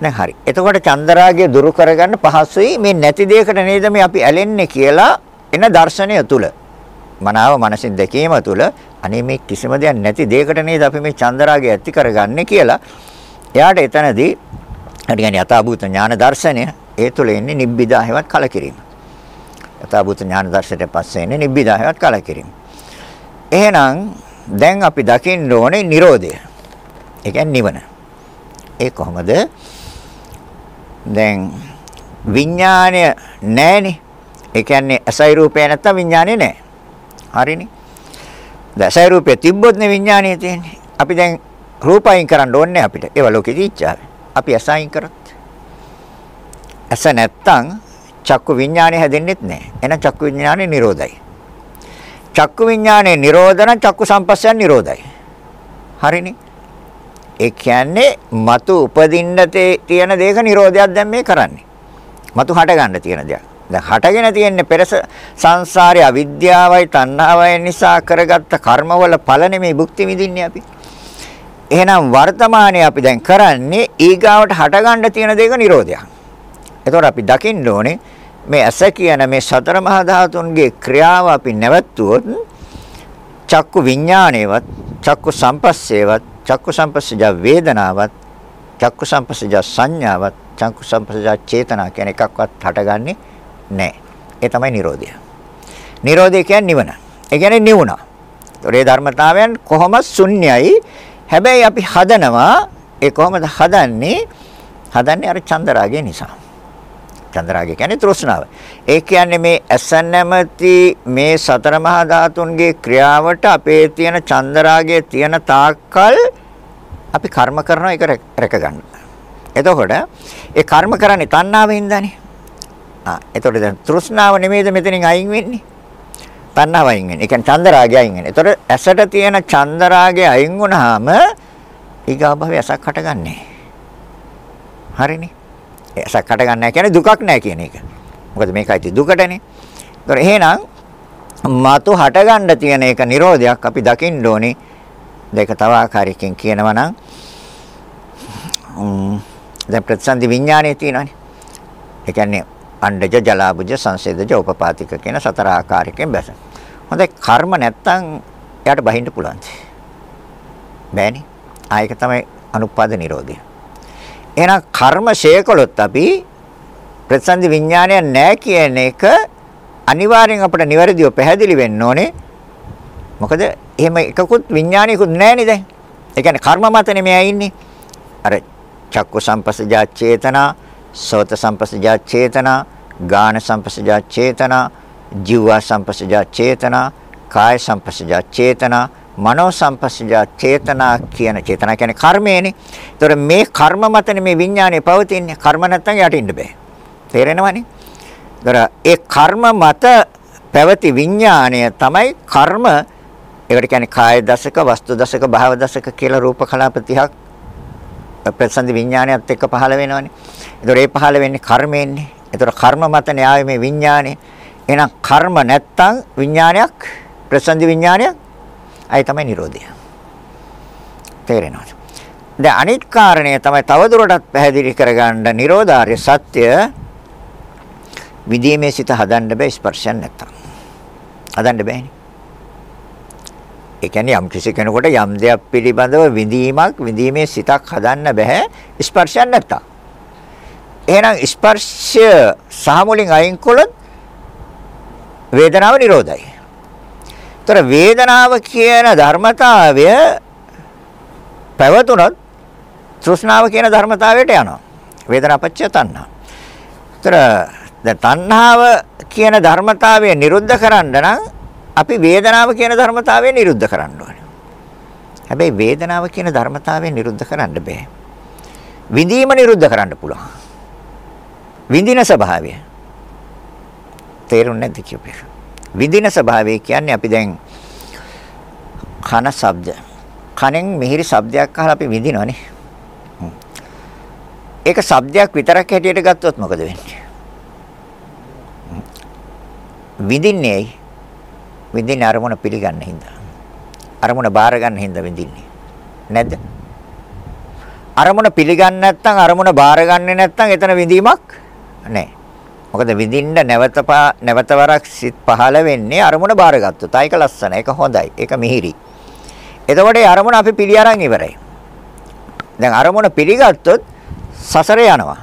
[SPEAKER 1] දැන් හරි. එතකොට චන්දරාගය දුරු කරගන්න පහසුයි මේ නැති දෙයකට නේද මේ අපි ඇලෙන්නේ කියලා එන දර්ශනය තුල. මනාව මනසින් දැකීම තුල අනේ මේ කිසිම දෙයක් නැති දෙයකට නේද අපි මේ චන්දරාගය ඇති කරගන්නේ කියලා එයාට එතනදී හරි කියන්නේ යථාභූත ඥාන දර්ශනය ඒ තුළ එන්නේ නිබ්බිදා හැවත් කලකිරීම. යථාභූත ඥාන දර්ශනයට පස්සේ එන්නේ නිබ්බිදා හැවත් කලකිරීම. එහෙනම් දැන් අපි දකින්න ඕනේ Nirodha. ඒ කියන්නේ නිවන. ඒ කොහොමද? දැන් විඥාණය නැහැනේ. ඒ කියන්නේ අසයි රූපය නැත්තම් විඥාණය නැහැ. හරිනේ. දැසයි රූපය තිබ්බොත් නේ විඥාණය තියෙන්නේ. අපි දැන් රූපයින් කරන්න ඕනේ අපිට. ඒවා ලෝකෙදී ඉච්ඡාවේ. අපි අසයින් කරත්. අස නැත්තම් චක්කු විඥානය හැදෙන්නෙත් නැහැ. එහෙනම් චක්කු විඥානේ නිරෝධයි. චක්කු විඥානේ නිරෝධන චක්කු සම්පස්සයන් නිරෝධයි. හරිනේ. ඒ කියන්නේ మతు උපදින්න තියෙන දේක නිරෝධයක් දැන් මේ කරන්නේ. మతు හට ගන්න තියෙන දෙයක්. දැන් හටගෙන තියෙන්නේ පෙර සංසාරයේ අවිද්‍යාවයි තණ්හාවයි නිසා කරගත්ත කර්මවල ඵල නෙමෙයි භුක්ති විඳින්නේ අපි. එහෙනම් වර්තමානයේ අපි දැන් කරන්නේ ඊගාවට හටගන්න තියෙන දේක නිරෝධයක්. එතකොට අපි දකින්න ඕනේ මේ ඇස කියන මේ සතර මහා ධාතුන්ගේ ක්‍රියාව අපි නැවැත්තුවොත් චක්කු විඥානේවත් චක්කු සම්පස්සේවත් චක්කු සම්පස්සජ වේදනාවත් චක්කු සම්පස්සජ සංඥාවත් චක්කු සම්පස්සජ චේතනා කියන එකක්වත් හටගන්නේ නැහැ. ඒ තමයි Nirodha. Nirodha කියන්නේ නිවන. ඒ කියන්නේ නිවුණා. ඒ ධර්මතාවයන් කොහොම ශුන්‍යයි හැබැයි අපි හදනවා ඒ කොහොමද හදන්නේ? හදන්නේ අර චන්දරාගය නිසා. චන්දරාගය කියන්නේ තෘෂ්ණාව. ඒ කියන්නේ මේ ඇස නැමැති මේ සතර මහා ධාතුන්ගේ ක්‍රියාවට අපේ තියෙන චන්දරාගයේ තියෙන තාක්කල් අපි කර්ම කරනවා ඒක රැක ගන්න. එතකොට ඒ කර්ම කරන්නේ තණ්හාවෙන්දනේ. ආ එතකොට දැන් තෘෂ්ණාව නෙමෙයිද මෙතනින් අයින් වෙන්නේ? තණ්හාව අයින් වෙන්නේ. ඒ කියන්නේ චන්දරාගය අයින් වෙන්නේ. ඒතර ඇසට තියෙන චන්දරාගය අයින් වුණාම ඊගා භවය ඇසක් හටගන්නේ. හරිනේ. ඇසක් හටගන්නේ කියන්නේ දුකක් නැහැ කියන එක. මොකද මේකයි දුකටනේ. ඒතර එහෙනම් මතු හටගන්න තියෙන එක Nirodhayak අපි දකින්න ඕනේ. දෙක තව ආකාරයකින් කියනවා නම් දැන් ප්‍රතිසන්දි විඥානයේ තියෙනවානේ. ඒ කියන්නේ අණ්ඩජ ජලාබුජ සංසේදජ උපපාතික කියන සතර ආකාරයකින් බැස. හොඳයි කර්ම නැත්තම් එයාට බහින්න පුළුවන්. බෑනේ. ආයක තමයි අනුපාද නිරෝධය. එහෙනම් කර්ම ශේකලොත් අපි ප්‍රතිසන්දි විඥානය නැහැ කියන එක අනිවාර්යෙන් අපිට නිවැරදිව පැහැදිලි වෙන්න ඕනේ. මොකද එහෙම එකකුත් විඥානිකුත් නැහැ නේද? ඒ කියන්නේ කර්ම මතනේ මෙයා ඉන්නේ. අර චක්කු සම්පස්සජා චේතනා, සෝත සම්පස්සජා චේතනා, ගාන සම්පස්සජා චේතනා, ජීවා සම්පස්සජා චේතනා, කාය සම්පස්සජා චේතනා, මනෝ සම්පස්සජා චේතනා කියන චේතනා කියන්නේ කර්මයනේ. ඒතර මේ කර්ම මතනේ මේ විඥානේ පවතින්නේ. කර්ම නැත්තම් යටින්න බෑ. තේරෙනවනේ? ඒතර ඒ කර්ම මත පැවති විඥාණය තමයි කර්ම ඒකට කියන්නේ කාය දශක, වස්තු දශක, භාව දශක කියලා රූප කලාප 30ක් ප්‍රසන්න විඥානයත් එක්ක පහළ වෙනවනේ. ඒතර ඒ පහළ වෙන්නේ කර්මයෙන්නේ. ඒතර කර්ම මතනේ ආවේ මේ විඥානේ. එහෙනම් කර්ම නැත්තම් විඥානයක් ප්‍රසන්න විඥානයක් අයි තමයි Nirodha. තේරෙනවද? දැන් අනිත් කාරණය තමයි තවදුරටත් පැහැදිලි කරගන්න Nirodhaarya සත්‍ය විදීමේ සිත හදන්න බෑ ස්පර්ශයක් නැත්තම්. හදන්න බෑනේ. ඒ කියන්නේ යම් කිසි කෙනෙකුට යම් දෙයක් පිළිබඳව විඳීමක් විඳීමේ සිතක් හදන්න බෑ ස්පර්ශයක් නැත්තම්. එහෙනම් ස්පර්ශය සහ මුලින් අයින් කළොත් වේදනාව නිරෝධයි. ତර වේදනාව කියන ධර්මතාවය පැවතුනොත් තෘෂ්ණාව කියන ධර්මතාවයට යනවා. වේදනාපච්චය තණ්හා. ତර දැන් තණ්හාව කියන ධර්මතාවය නිරුද්ධ කරන්න නම් අපි වේදනාව කියන ධර්මතාවය නිරුද්ධ කරන්න ඕනේ. හැබැයි වේදනාව කියන ධර්මතාවය නිරුද්ධ කරන්න බෑ. විඳීම නිරුද්ධ කරන්න පුළුවන්. විඳින ස්වභාවය. තේරුන්නේ නැද්ද කියපේ? විඳින ස්වභාවය කියන්නේ අපි දැන් කන ශබ්ද. කනෙන් මිහිරි ශබ්දයක් අහලා අපි විඳිනවනේ. ඒක ශබ්දයක් විතරක් හැටියට ගත්තොත් මොකද වෙන්නේ? විඳින්නේ ඇයි? විඳින්නේ අරමුණ පිළිගන්න හින්දා. අරමුණ බාර ගන්න හින්දා විඳින්නේ. නැද්ද? අරමුණ පිළිගන්නේ නැත්නම් අරමුණ බාර ගන්නේ නැත්නම් එතන විඳීමක් නැහැ. මොකද විඳින්න නැවත නැවත වරක් සිත් පහළ වෙන්නේ අරමුණ බාරගත්තොත්. ඒක ලස්සන, ඒක හොඳයි, ඒක මිහිරි. එතකොට ඒ අරමුණ අපි පිළි අරන් ඉවරයි. දැන් අරමුණ පිළිගත්තොත් සසර යනවා.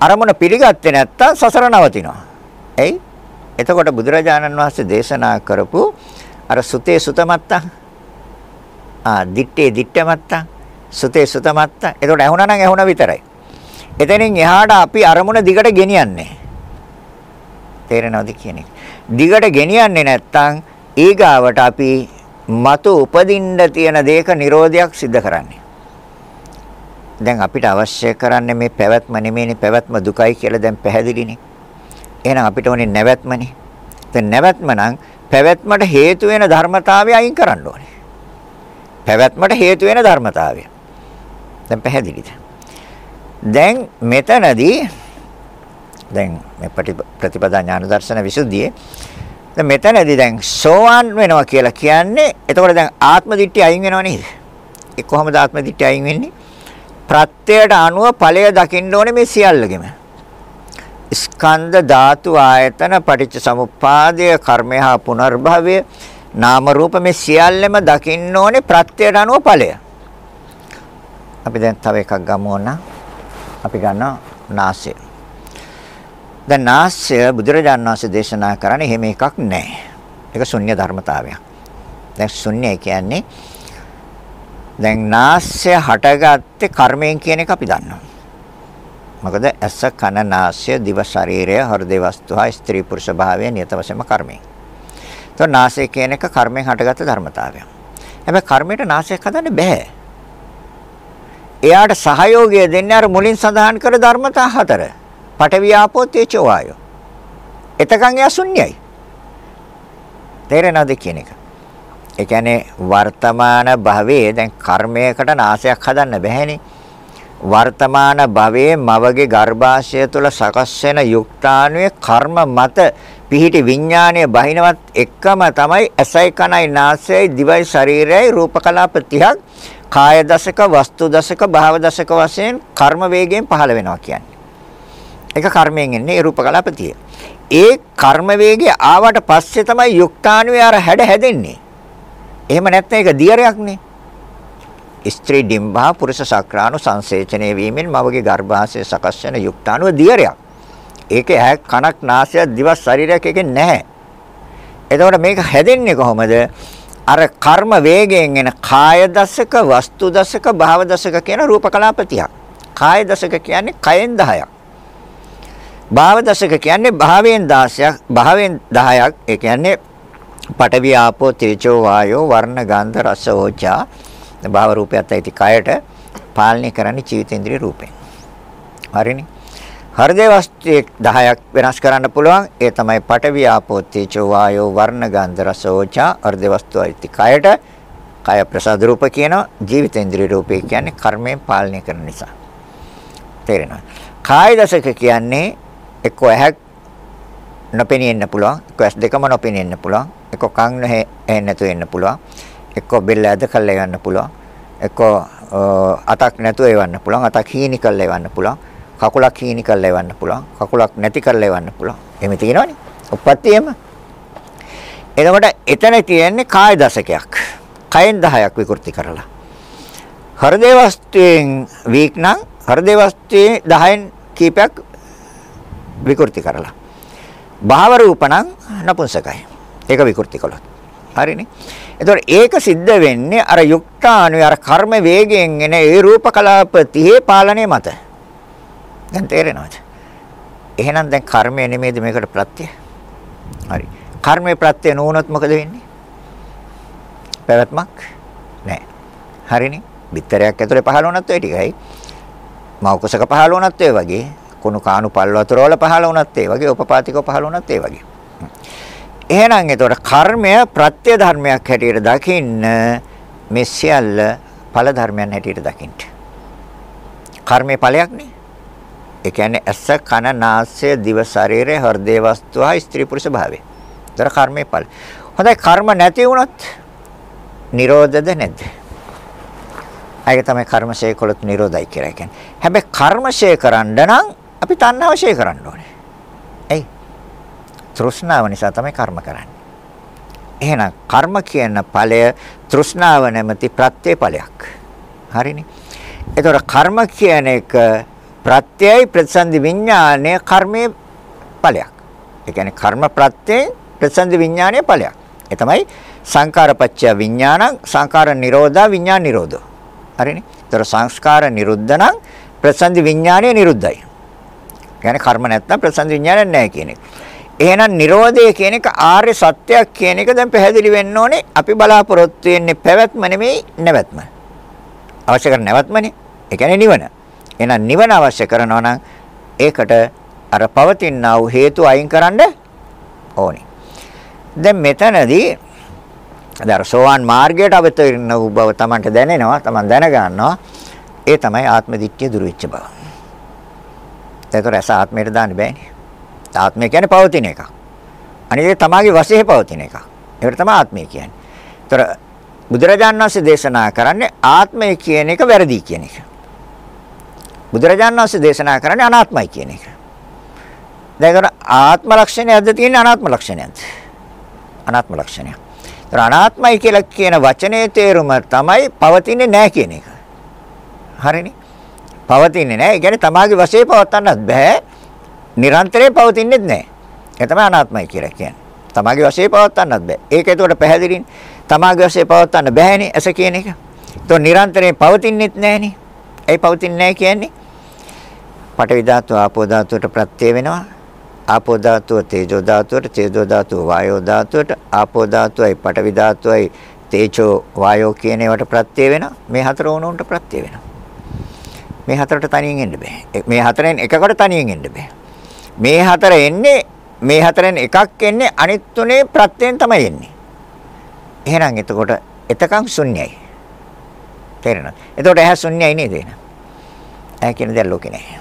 [SPEAKER 1] අරමුණ පිළිගත්තේ නැත්නම් සසර නවතිනවා. එයි එතකොට බුදුරජාණන් වහන්සේ දේශනා කරපු අර සුතේ සුතමත්තා ආ දිත්තේ දිත්තමත්තා සුතේ සුතමත්තා එතකොට ඇහුණා නම් ඇහුණා විතරයි. එතනින් එහාට අපි අරමුණ දිගට ගෙනියන්නේ. තේරෙනවද කියන එක. දිගට ගෙනියන්නේ නැත්නම් ඊගාවට අපි මතු උපදින්න තියෙන දේක නිරෝධයක් සිද්ධ කරන්නේ. දැන් අපිට අවශ්‍ය කරන්නේ මේ පැවැත්ම නෙමෙයිනේ පැවැත්ම දුකයි කියලා දැන් පැහැදිලිනේ. එහෙනම් අපිට ඕනේ නැවැත්මනේ. දැන් නැවැත්ම නම් පැවැත්මට හේතු වෙන ධර්මතාවය අයින් කරන්න ඕනේ. පැවැත්මට හේතු වෙන ධර්මතාවය. දැන් පැහැදිලිද? දැන් මෙතනදී දැන් මේ ප්‍රතිපදා ඥාන දර්ශන විසුද්ධියේ දැන් මෙතනදී දැන් සෝවාන් වෙනවා කියලා කියන්නේ එතකොට දැන් ආත්ම දිට්ඨිය අයින් වෙනව නේද? ඒ කොහොමද ආත්ම දිට්ඨිය අයින් වෙන්නේ? ප්‍රත්‍යයට අනුව ඵලය දකින්න ඕනේ මේ සියල්ලගෙම. ස්කන්ධ ධාතු ආයතන පටිච්ච සමුප්පාදය කර්මය හා පුනර්භවය නාම රූප මේ සියල්ලම දකින්න ඕනේ ප්‍රත්‍යයට අනුව ඵලය. අපි දැන් තව එකක් ගමු ඕන. අපි ගන්නවා නාසය. දැන් නාසය බුදුරජාණන් වහන්සේ දේශනා කරන්නේ එහෙම එකක් නැහැ. ඒක ශුන්‍ය ධර්මතාවයක්. දැන් ශුන්‍ය කියන්නේ දැන් නාසය හටගත්තේ කර්මයෙන් කියන එක අපි දන්නවා. මොකද ඇස කන නාසය දිව ශරීරය හෘදේ වස්තු හා ස්ත්‍රී පුරුෂ භාවය නියත වශයෙන්ම කර්මයෙන්. તો නාසය කියන එක කර්මයෙන් හටගත් ධර්මතාවයක්. හැබැයි කර්මයට නාසයක් හදන්න බෑ. එයාට සහයෝගය දෙන්නේ අර මුලින් සඳහන් කර ධර්මතා හතර. පඨවි ආපෝ තේජෝ වායෝ. එතකන් එයා ශුන්‍යයි. තේරෙනවද කියන එක? ඒ කියන්නේ වර්තමාන භවයේ දැන් කර්මයකට නාසයක් හදන්න බැහැනේ. වර්තමාන භවයේ මවගේ ගර්භාෂය තුළ සකස් වෙන යුක්තාණුවේ කර්ම මත පිහිටි විඥානය බහිනවත් එක්කම තමයි ඇසයි කනයි නාසයයි දිවයි ශරීරයයි රූප කලාප 30ක් කාය දශක, වස්තු දශක, භාව දශක වශයෙන් කර්ම වේගයෙන් පහළ වෙනවා කියන්නේ. ඒක කර්මයෙන් එන්නේ ඒ රූප කලාපතිය. ඒ කර්ම වේගය ආවට පස්සේ තමයි යුක්තාණුවේ අර හැඩ හැදෙන්නේ. එහෙම නැත්නම් ඒක දියරයක්නේ. ස්ත්‍රී ඩිම්බා පුරුෂ සක්‍රාණු සංසේචනය වීමෙන් මවගේ ගර්භාෂය සකස් වෙන යුක්තාණුව දියරයක්. ඒකේ ඇහ කනක් නාසය දිව ශරීරයක් එකේ නැහැ. එතකොට මේක හැදෙන්නේ කොහොමද? අර කර්ම වේගයෙන් එන කාය දශක, වස්තු දශක, භාව දශක කියන රූප කලාපතියක්. කාය දශක කියන්නේ කයෙන් 10ක්. භාව දශක කියන්නේ භාවයෙන් 16ක්, භාවයෙන් 10ක්. ඒ කියන්නේ පඨවි ආපෝ තේජෝ වායෝ වර්ණ ගන්ධ රස ඕජා භාව රූපයත් ඇති කයට පාලනය කරන්නේ ජීවිතේන්ද්‍රිය රූපෙන්. හරිනේ. හෘදේ වස්තුවේ 10ක් වෙනස් කරන්න පුළුවන්. ඒ තමයි පඨවි ආපෝ තේජෝ වායෝ වර්ණ ගන්ධ රස ඕජා හෘදේ වස්තුව ඇති කයට කය ප්‍රසාද රූප කියන ජීවිතේන්ද්‍රිය රූපේ කියන්නේ කර්මයෙන් පාලනය කරන නිසා. තේරෙනවද? කාය දශක කියන්නේ එක්ක ඇහක් නොපෙනෙන්න පුළුවන්, එක්ක ඇස් දෙකම නොපෙනෙන්න පුළුවන්, එක්ක කන් නැහැ නැතුව එන්න පුළුවන්. එක්ක බෙල්ල ඇද කරලා යවන්න පුළුවන්. එක්ක අතක් නැතුව එවන්න පුළුවන්. අතක් හීනි කරලා එවන්න පුළුවන්. කකුලක් හීනි කරලා එවන්න පුළුවන්. කකුලක් නැති කරලා එවන්න පුළුවන්. එහෙම තියෙනවනේ. උප්පත්තියෙම. එතකොට එතන තියෙන්නේ කාය දශකයක්. කයෙන් 10ක් විකෘති කරලා. හෘදේ වස්තුවෙන් වීක් නම් හෘදේ වස්තුවේ 10න් කීපයක් විකෘති කරලා. භාව රූප නම් නපුංසකයි. ඒක විකෘති කළොත්. හරිනේ. එතකොට ඒක සිද්ධ වෙන්නේ අර යුක්තාණුවේ අර කර්ම වේගයෙන් එන ඒ රූප කලාප 30 පාලනය මත. දැන් තේරෙනවද? එහෙනම් දැන් කර්මය නෙමෙයිද මේකට ප්‍රත්‍ය? හරි. කර්මයේ ප්‍රත්‍ය නොවුනොත් මොකද වෙන්නේ? පැවැත්මක් නැහැ. හරිනේ. බිත්තරයක් ඇතුලේ පහළ වුණත් ඒ ටිකයි. මෞකසක පහළ වුණත් ඒ වගේ. කුණු කාණු පල් වතුර වල පහළ වුණත් ඒ වගේ. උපපාතිකව පහළ වුණත් ඒ වගේ. එහෙනම් එතකොට කර්මය ප්‍රත්‍ය ධර්මයක් හැටියට දකින්න මේ සියල්ල ඵල ධර්මයන් හැටියට දකින්න. කර්මයේ ඵලයක් නේ. ඒ කියන්නේ ඇස කන නාසය දිව ශරීරය හෘදේ වස්තුව ස්ත්‍රී පුරුෂ භාවය. ඒතර කර්මයේ ඵල. හොඳයි කර්ම නැති වුණොත් නිරෝධද නැද්ද? ඒක තමයි කර්මශය කළොත් නිරෝධයි කියලා කියන්නේ. හැබැයි කර්මශය කරන්න නම් අපි තණ්හාව ශය කරන්න ඕනේ. තෘෂ්ණාව නිසා තමයි කර්ම කරන්නේ. එහෙනම් කර්ම කියන ඵලය තෘෂ්ණාව නැමැති ප්‍රත්‍ය ඵලයක්. හරිනේ. ඒතකොට කර්ම කියන එක ප්‍රත්‍යයයි ප්‍රතිසන්දි විඥානයේ කර්මයේ ඵලයක්. ඒ කියන්නේ කර්ම ප්‍රත්‍යයෙන් ප්‍රතිසන්දි විඥානයේ ඵලයක්. ඒ තමයි සංකාරපච්චය විඥානං සංකාර නිරෝධා විඥාන නිරෝධෝ. හරිනේ. ඒතර සංස්කාර නිරුද්ධ නම් ප්‍රතිසන්දි විඥානය නිරුද්ධයි. කියන්නේ කර්ම නැත්නම් ප්‍රතිසන්දි විඥානයක් නැහැ කියන එක. එහෙනම් Nirodha කියන එක ආර්ය සත්‍යයක් කියන එක දැන් පැහැදිලි වෙන්න ඕනේ. අපි බලාපොරොත්තු වෙන්නේ පැවැත්ම නෙමෙයි නැවැත්ම. අවශ්‍ය කරන නැවැත්මනේ. ඒ කියන්නේ නිවන. එහෙනම් නිවන අවශ්‍ය කරනවා නම් ඒකට අර පවතිනා වූ හේතු අයින් කරන්න ඕනේ. දැන් මෙතනදී අර සෝවාන් මාර්ගයට අවතරින වූ බව Tamanට දැනෙනවා. Taman දැනගන්නවා. ඒ තමයි ආත්ම දිට්ඨිය දුරු වෙච්ච බව. ඒතර ඇස ආත්මයට දාන්න බෑනේ. ආත්මය කියන්නේ පවතින එකක්. අනිත් තමාගේ වශයෙන් පවතින එකක්. ඒකට තමයි ආත්මය කියන්නේ. ඒතර බුදුරජාණන් වහන්සේ දේශනා කරන්නේ ආත්මය කියන එක වැරදි කියන එක. බුදුරජාණන් වහන්සේ දේශනා කරන්නේ අනාත්මයි කියන එක. දැන් ආත්ම ලක්ෂණයක්ද තියෙන්නේ අනාත්ම ලක්ෂණයක්ද? අනාත්ම ලක්ෂණයක්. ඒතර අනාත්මයි කියලා කියන වචනේ තේරුම තමයි පවතින්නේ නැහැ කියන එක. හරිනේ? පවතින්නේ නැහැ. ඒ කියන්නේ තමාගේ වශයෙන් පවත්වන්නත් බෑ. නිරන්තරයෙන් පවතින්නේත් නැහැ. ඒ තමයි අනාත්මයි කියලා කියන්නේ. තමාගේ වශයෙන් පවත්වන්නත් බෑ. ඒක ඒතකොට පැහැදිලිනේ. තමාගේ වශයෙන් පවත්වන්න බෑනේ ඇස කියන එක. ඒතකොට නිරන්තරයෙන් පවතින්නේත් නැහනේ. ඒ පවතින්නේ නැහැ කියන්නේ. පඨවි ධාතුව ආපෝ ධාතුවට ප්‍රත්‍ය වෙනවා. ආපෝ ධාතුව තේජෝ ධාතුවට, තේජෝ ධාතුව වායෝ ධාතුවට, ආපෝ ධාතුවයි පඨවි ධාතුවයි තේජෝ වායෝ කියන ඒවාට ප්‍රත්‍ය වෙනවා. මේ හතර ඕනොන්ට ප්‍රත්‍ය වෙනවා. මේ හතරට තනියෙන් එන්න බෑ. මේ හතරෙන් එකකට තනියෙන් එන්න බෑ. මේ හතර එන්නේ මේ හතරෙන් එකක් එන්නේ අනිත් තුනේ ප්‍රත්‍යයෙන් තමයි එන්නේ. එහෙනම් එතකොට එතකන් ශුන්‍යයි. තේරෙනවද? එතකොට ඇහැ ශුන්‍යයි නේද එන? ඇහැ කියන දේ ලෝකේ නැහැ.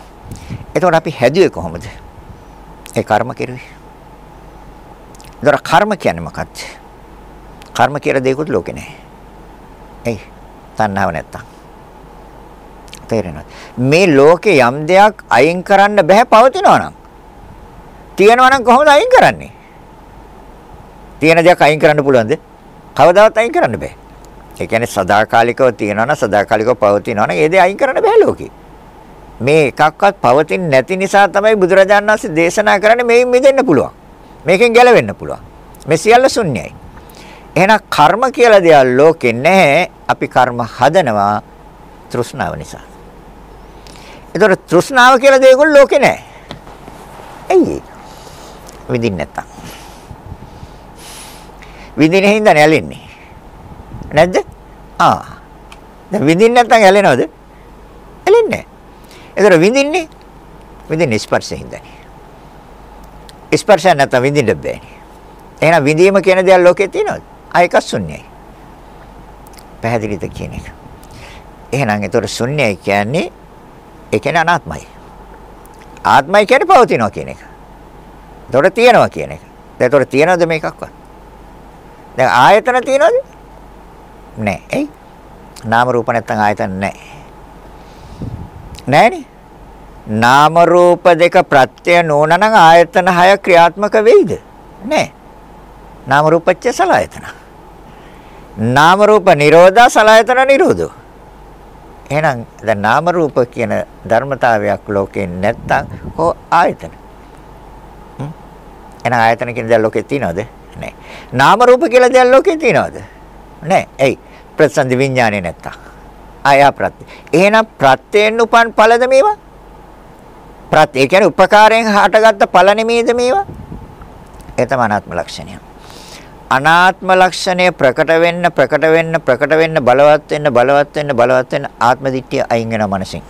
[SPEAKER 1] එතකොට අපි හැදුවේ කොහොමද? ඒ කර්ම කෙරුවේ. එතකොට කර්ම කියන්නේ මොකක්ද? කර්ම කියලා දෙයක්වත් ලෝකේ නැහැ. එයි තණ්හාව නැත්තම්. තේරෙනවද? මේ ලෝකේ යම් දෙයක් අයින් කරන්න බෑ පවතිනවා නම්. තියෙනවා නම් කොහොමද අයින් කරන්නේ? තියෙන දෙයක් අයින් කරන්න පුළුවන්ද? කවදාවත් අයින් කරන්න බෑ. ඒ කියන්නේ සදාකාලිකව තියෙනවා නම් සදාකාලිකව පවතිනවා නම් ඒ දේ අයින් කරන්න බෑ ලෝකේ. මේ එකක්වත් පවතින්නේ නැති නිසා තමයි බුදුරජාණන් වහන්සේ දේශනා කරන්නේ මේන් මිදෙන්න පුළුවන්. මේකෙන් ගැලවෙන්න පුළුවන්. මේ සියල්ල ශුන්‍යයි. එහෙනම් කර්ම කියලා දෙයක් ලෝකේ නැහැ. අපි කර්ම හදනවා තෘෂ්ණාව නිසා. ඒතකොට තෘෂ්ණාව කියලා දෙයක් ලෝකේ නැහැ. ඇයි විඳින්න නැත්තම්. විඳින හින්දා නැලෙන්නේ. නැද්ද? ආ. දැන් විඳින්න නැත්තම් ඇලෙනවද? ඇලෙන්නේ නැහැ. ඒතර විඳින්නේ විඳින්නේ ස්පර්ශයෙන්දනේ. ස්පර්ශය නැත්තම් විඳින්න බෑනේ. එහෙනම් විඳීම කියන දේ ලෝකේ තියෙනවද? ආ එකක් ශුන්‍යයි. පැහැදිලිද කියන එක. එහෙනම් ඒතර ශුන්‍යයි කියන්නේ ඒ කියන්නේ අනාත්මයි. ආත්මයි කියන්නේ පවතිනවා කියන එක. ඒතර තියෙනවා කියන එක. ඒතර තියෙනවද මේකක්වත්? දැන් ආයතන තියෙනවද? නැහැ. එයි. නාම රූප නැත්තම් ආයතන නැහැ. නැහැනේ. නාම රූප දෙක ප්‍රත්‍ය නොවන නම් ආයතන 6 ක්‍රියාත්මක වෙයිද? නැහැ. නාම රූපච්ච සලආයතන. නාම රූප නිරෝධා සලආයතන නිරෝධෝ. එහෙනම් දැන් නාම රූප කියන ධර්මතාවයක් ලෝකේ නැත්තම් කො ආයතන. එහෙනම් ආයතන කියන දේ ලෝකේ තියනවද? නැහැ. නාම රූප කියලා දෙයක් ලෝකේ තියනවද? නැහැ. එයි ප්‍රසන්න විඥානේ නැත්තම්. ආය ප්‍රත්‍ය. එහෙනම් ප්‍රත්‍යයෙන් උපන් ඵලද මේවා? ප්‍රත්‍ය ඒ කියන්නේ උපකාරයෙන් හටගත්ත ඵල නෙමේද මේවා? ඒ තමයි අනාත්ම ලක්ෂණය. අනාත්ම ලක්ෂණය ප්‍රකට වෙන්න ප්‍රකට වෙන්න ප්‍රකට වෙන්න බලවත් වෙන්න බලවත් වෙන්න බලවත් වෙන්න ආත්ම දිට්ඨිය අයින් වෙනවා මනසින්.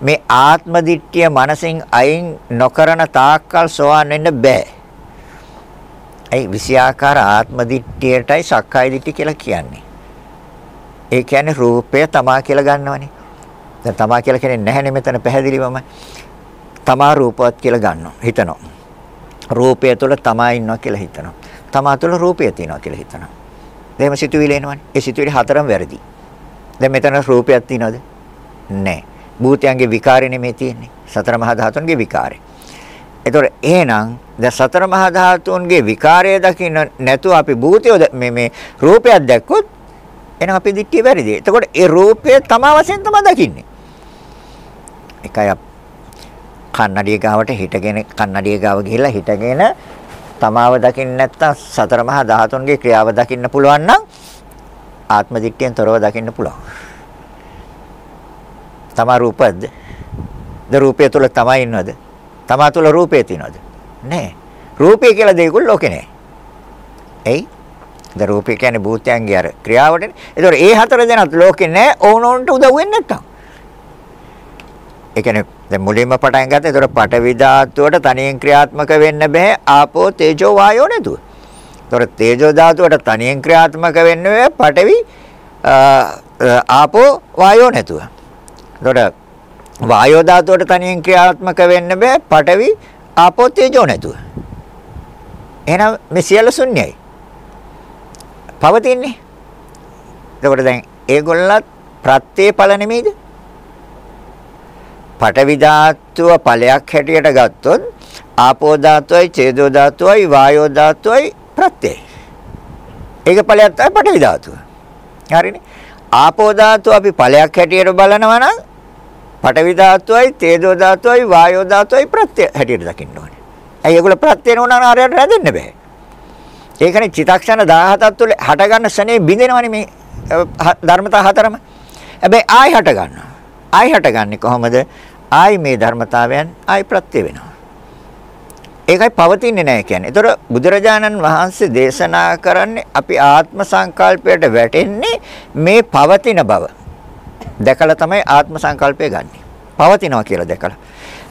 [SPEAKER 1] මේ ආත්ම දිට්ඨිය මනසින් අයින් නොකරන තාක්කල් සෝවන් වෙන්න බෑ. ඒ විෂයාකාර ආත්ම දිට්ඨියටයි සක්කාය දිට්ඨිය කියලා කියන්නේ. ඒ කියන්නේ රූපය තමා කියලා ගන්නවනේ. දැන් තමා කියලා කියන්නේ නැහැනේ මෙතන පැහැදිලිවම. තමා රූපවත් කියලා ගන්නවා. හිතනවා. රූපය තුළ තමා ඉන්නවා කියලා හිතනවා. තමා තුළ රූපය තියෙනවා කියලා හිතනවා. එහෙම සිතුවිලි එනවනේ. ඒ සිතුවිලි හතරම වැරදි. දැන් මෙතන රූපයක් තියනවද? නැහැ. භූතයන්ගේ විකාරය නෙමෙයි තියෙන්නේ. සතර මහා ධාතුන්ගේ විකාරය. ඒතකොට එහෙනම් දැන් සතර මහා ධාතුන්ගේ විකාරය දකින්න නැතුව අපි භූතය මේ මේ රූපයක් දැක්කොත් එහෙනම් අපේ දික්කිය වැරදි. එතකොට ඒ රූපය තමා වශයෙන් තමයි දකින්නේ. එකයි කන්නඩිය ගාවට හිටගෙන කන්නඩිය ගාව ගිහිල්ලා හිටගෙන තමාව දකින්න නැත්තම් සතර මහා ධාතුන්ගේ ක්‍රියාව දකින්න පුළුවන් නම් ආත්ම දික්කෙන් තොරව දකින්න පුළුවන්. තමා රූපද? ද රූපය තුල තමයි ඉන්නවද? තමා තුල රූපය තියනවද? නැහැ. රූපය කියලා දෙයක් ලෝකේ නැහැ. එයි ද රූපය කියන්නේ භූතයන්ගේ අර ක්‍රියාවටනේ. ඒතකොට ඒ හතර දෙනාත් ලෝකේ නැහැ. ඕනෝන්ට උදව් වෙන්නේ නැත්තම්. ඒ කියන්නේ දැන් මුලින්ම පටන් ගත්තා. ඒතකොට පඨවි ධාතුවට තනියෙන් ක්‍රියාත්මක වෙන්න බෑ. ආපෝ තේජෝ වායෝ නැතුව. ඒතකොට තේජෝ ධාතුවට තනියෙන් ක්‍රියාත්මක වෙන්න බෑ. පඨවි ආපෝ වායෝ නැතුව. ඒතකොට වායෝ ධාතුවට තනියෙන් ක්‍රියාත්මක වෙන්න බෑ. පඨවි ආපෝ තේජෝ නැතුව. එහෙනම් මේ සියල්ල ශුන්‍යයි. පවතින්නේ. එතකොට දැන් ඒගොල්ලත් ප්‍රත්‍යේ ඵල නෙමෙයිද? පඨවි ධාතුව ඵලයක් හැටියට ගත්තොත් ආපෝ ධාතුවයි, ඡේදෝ ධාතුවයි, වායෝ ධාතුවයි ප්‍රත්‍යයයි. ඒක ඵලයක් තමයි පඨවි ධාතුව. හරිනේ. ආපෝ ධාතුව අපි ඵලයක් හැටියට බලනවා නම් පඨවි ධාතුවයි, ඡේදෝ ධාතුවයි, වායෝ ධාතුවයි ප්‍රත්‍ය හැටියට දකින්න ඕනේ. ඇයි ඒගොල්ලෝ ප්‍රත්‍ය නෝනා ආරයට රැඳෙන්න බෑ. ඒකනේ චිතක්ෂණ 17ක් තුළ හටගන්න ශනේ බිඳෙනවනේ මේ ධර්මතා හතරම. හැබැයි ආයි හට ගන්නවා. ආයි හටගන්නේ කොහොමද? ආයි මේ ධර්මතාවයන් ආයි ප්‍රත්‍ය වෙනවා. ඒකයි පවතින්නේ නැහැ කියන්නේ. ඒතර බුදුරජාණන් වහන්සේ දේශනා කරන්නේ අපි ආත්ම සංකල්පයට වැටෙන්නේ මේ පවතින බව. දැකලා තමයි ආත්ම සංකල්පය ගන්නෙ. පවතිනවා කියලා දැකලා.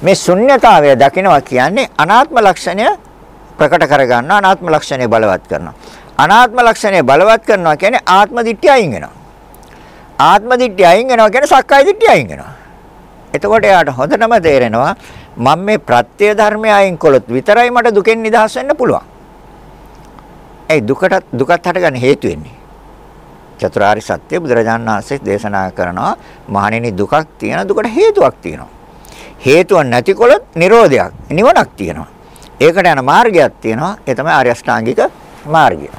[SPEAKER 1] මේ ශුන්්‍යතාවය දකිනවා කියන්නේ අනාත්ම ලක්ෂණය ප්‍රකට කරගන්න අනාත්ම ලක්ෂණය බලවත් කරනවා. අනාත්ම ලක්ෂණය බලවත් කරනවා කියන්නේ ආත්ම දිට්ඨිය අයින් වෙනවා. ආත්ම දිට්ඨිය අයින් වෙනවා කියන්නේ සක්කාය දිට්ඨිය අයින් වෙනවා. එතකොට එයාට හොඳටම තේරෙනවා මම මේ ප්‍රත්‍ය ධර්මය අයින් කළොත් විතරයි මට දුකෙන් නිදහස් වෙන්න පුළුවන්. ඒ දුකට දුකත් හටගන්න හේතු වෙන්නේ. චතුරාර්ය සත්‍ය බුදුරජාණන් වහන්සේ දේශනා කරනවා මහණෙනි දුකක් තියෙන දුකට හේතුවක් තියෙනවා. හේතුව නැතිකොලොත් නිරෝධයක් නිවනක් තියෙනවා. ඒකට යන මාර්ගයක් තියෙනවා. ඒ තමයි ආර්ය අෂ්ටාංගික මාර්ගය.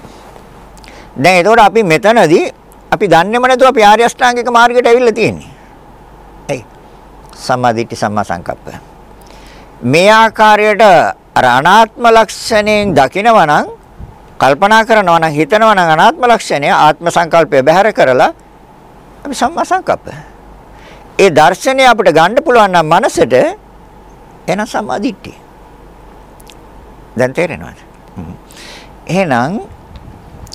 [SPEAKER 1] දැන් එතකොට අපි මෙතනදී අපි දන්නේම නැතුව අපි ආර්ය අෂ්ටාංගික මාර්ගයට ඇවිල්ලා තියෙන්නේ. එයි සම්මාදිට්ඨි සම්මා සංකප්ප. මේ ආකාරයට අර අනාත්ම ලක්ෂණයෙන් දකිනවා නම් කල්පනා කරනවා නම් හිතනවා නම් අනාත්ම ලක්ෂණය ආත්ම සංකල්පය බැහැර කරලා අපි සම්මා සංකප්ප. ඒ දර්ශනය අපිට ගන්න පුළුවන් නම් මනසට එන සම්මාදිට්ඨිය. දැන් තේරෙනවද? එහෙනම්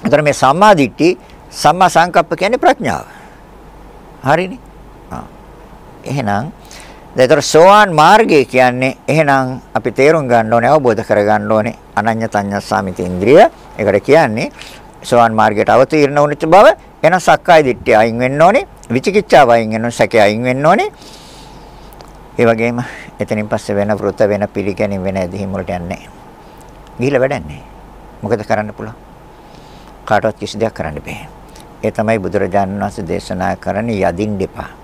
[SPEAKER 1] අතන මේ සම්මාදිට්ඨි සම්මා සංකප්ප කියන්නේ ප්‍රඥාව. හරිනේ? ආ. එහෙනම් දැතර සෝවාන් මාර්ගය කියන්නේ එහෙනම් අපි තේරුම් ගන්න ඕනේ අවබෝධ කර ගන්න ඕනේ අනඤ්‍ය තඤ්ඤ සාමිත ඉන්ද්‍රිය. ඒකට කියන්නේ සෝවාන් මාර්ගයට අවතීර්ණ වුණිච්ච බව එන සක්කාය දිට්ඨිය අයින් වෙන්න ඕනේ. විචිකිච්ඡාව අයින් වෙන්න ඕනේ. සැකය අයින් වෙන්න ඕනේ. ඒ වගේම එතනින් පස්සේ වෙන වෘත වෙන පිළිගැනීම් වෙන ඇදහිම් වලට යන්නේ නැහැ. ගිහිල්ලා වැඩන්නේ. මොකද කරන්න පුළුවන්? කාටවත් කිසි දෙයක් කරන්න බෑ. ඒ තමයි බුදුරජාණන් වහන්සේ දේශනා කරන්නේ යදින් දෙපා.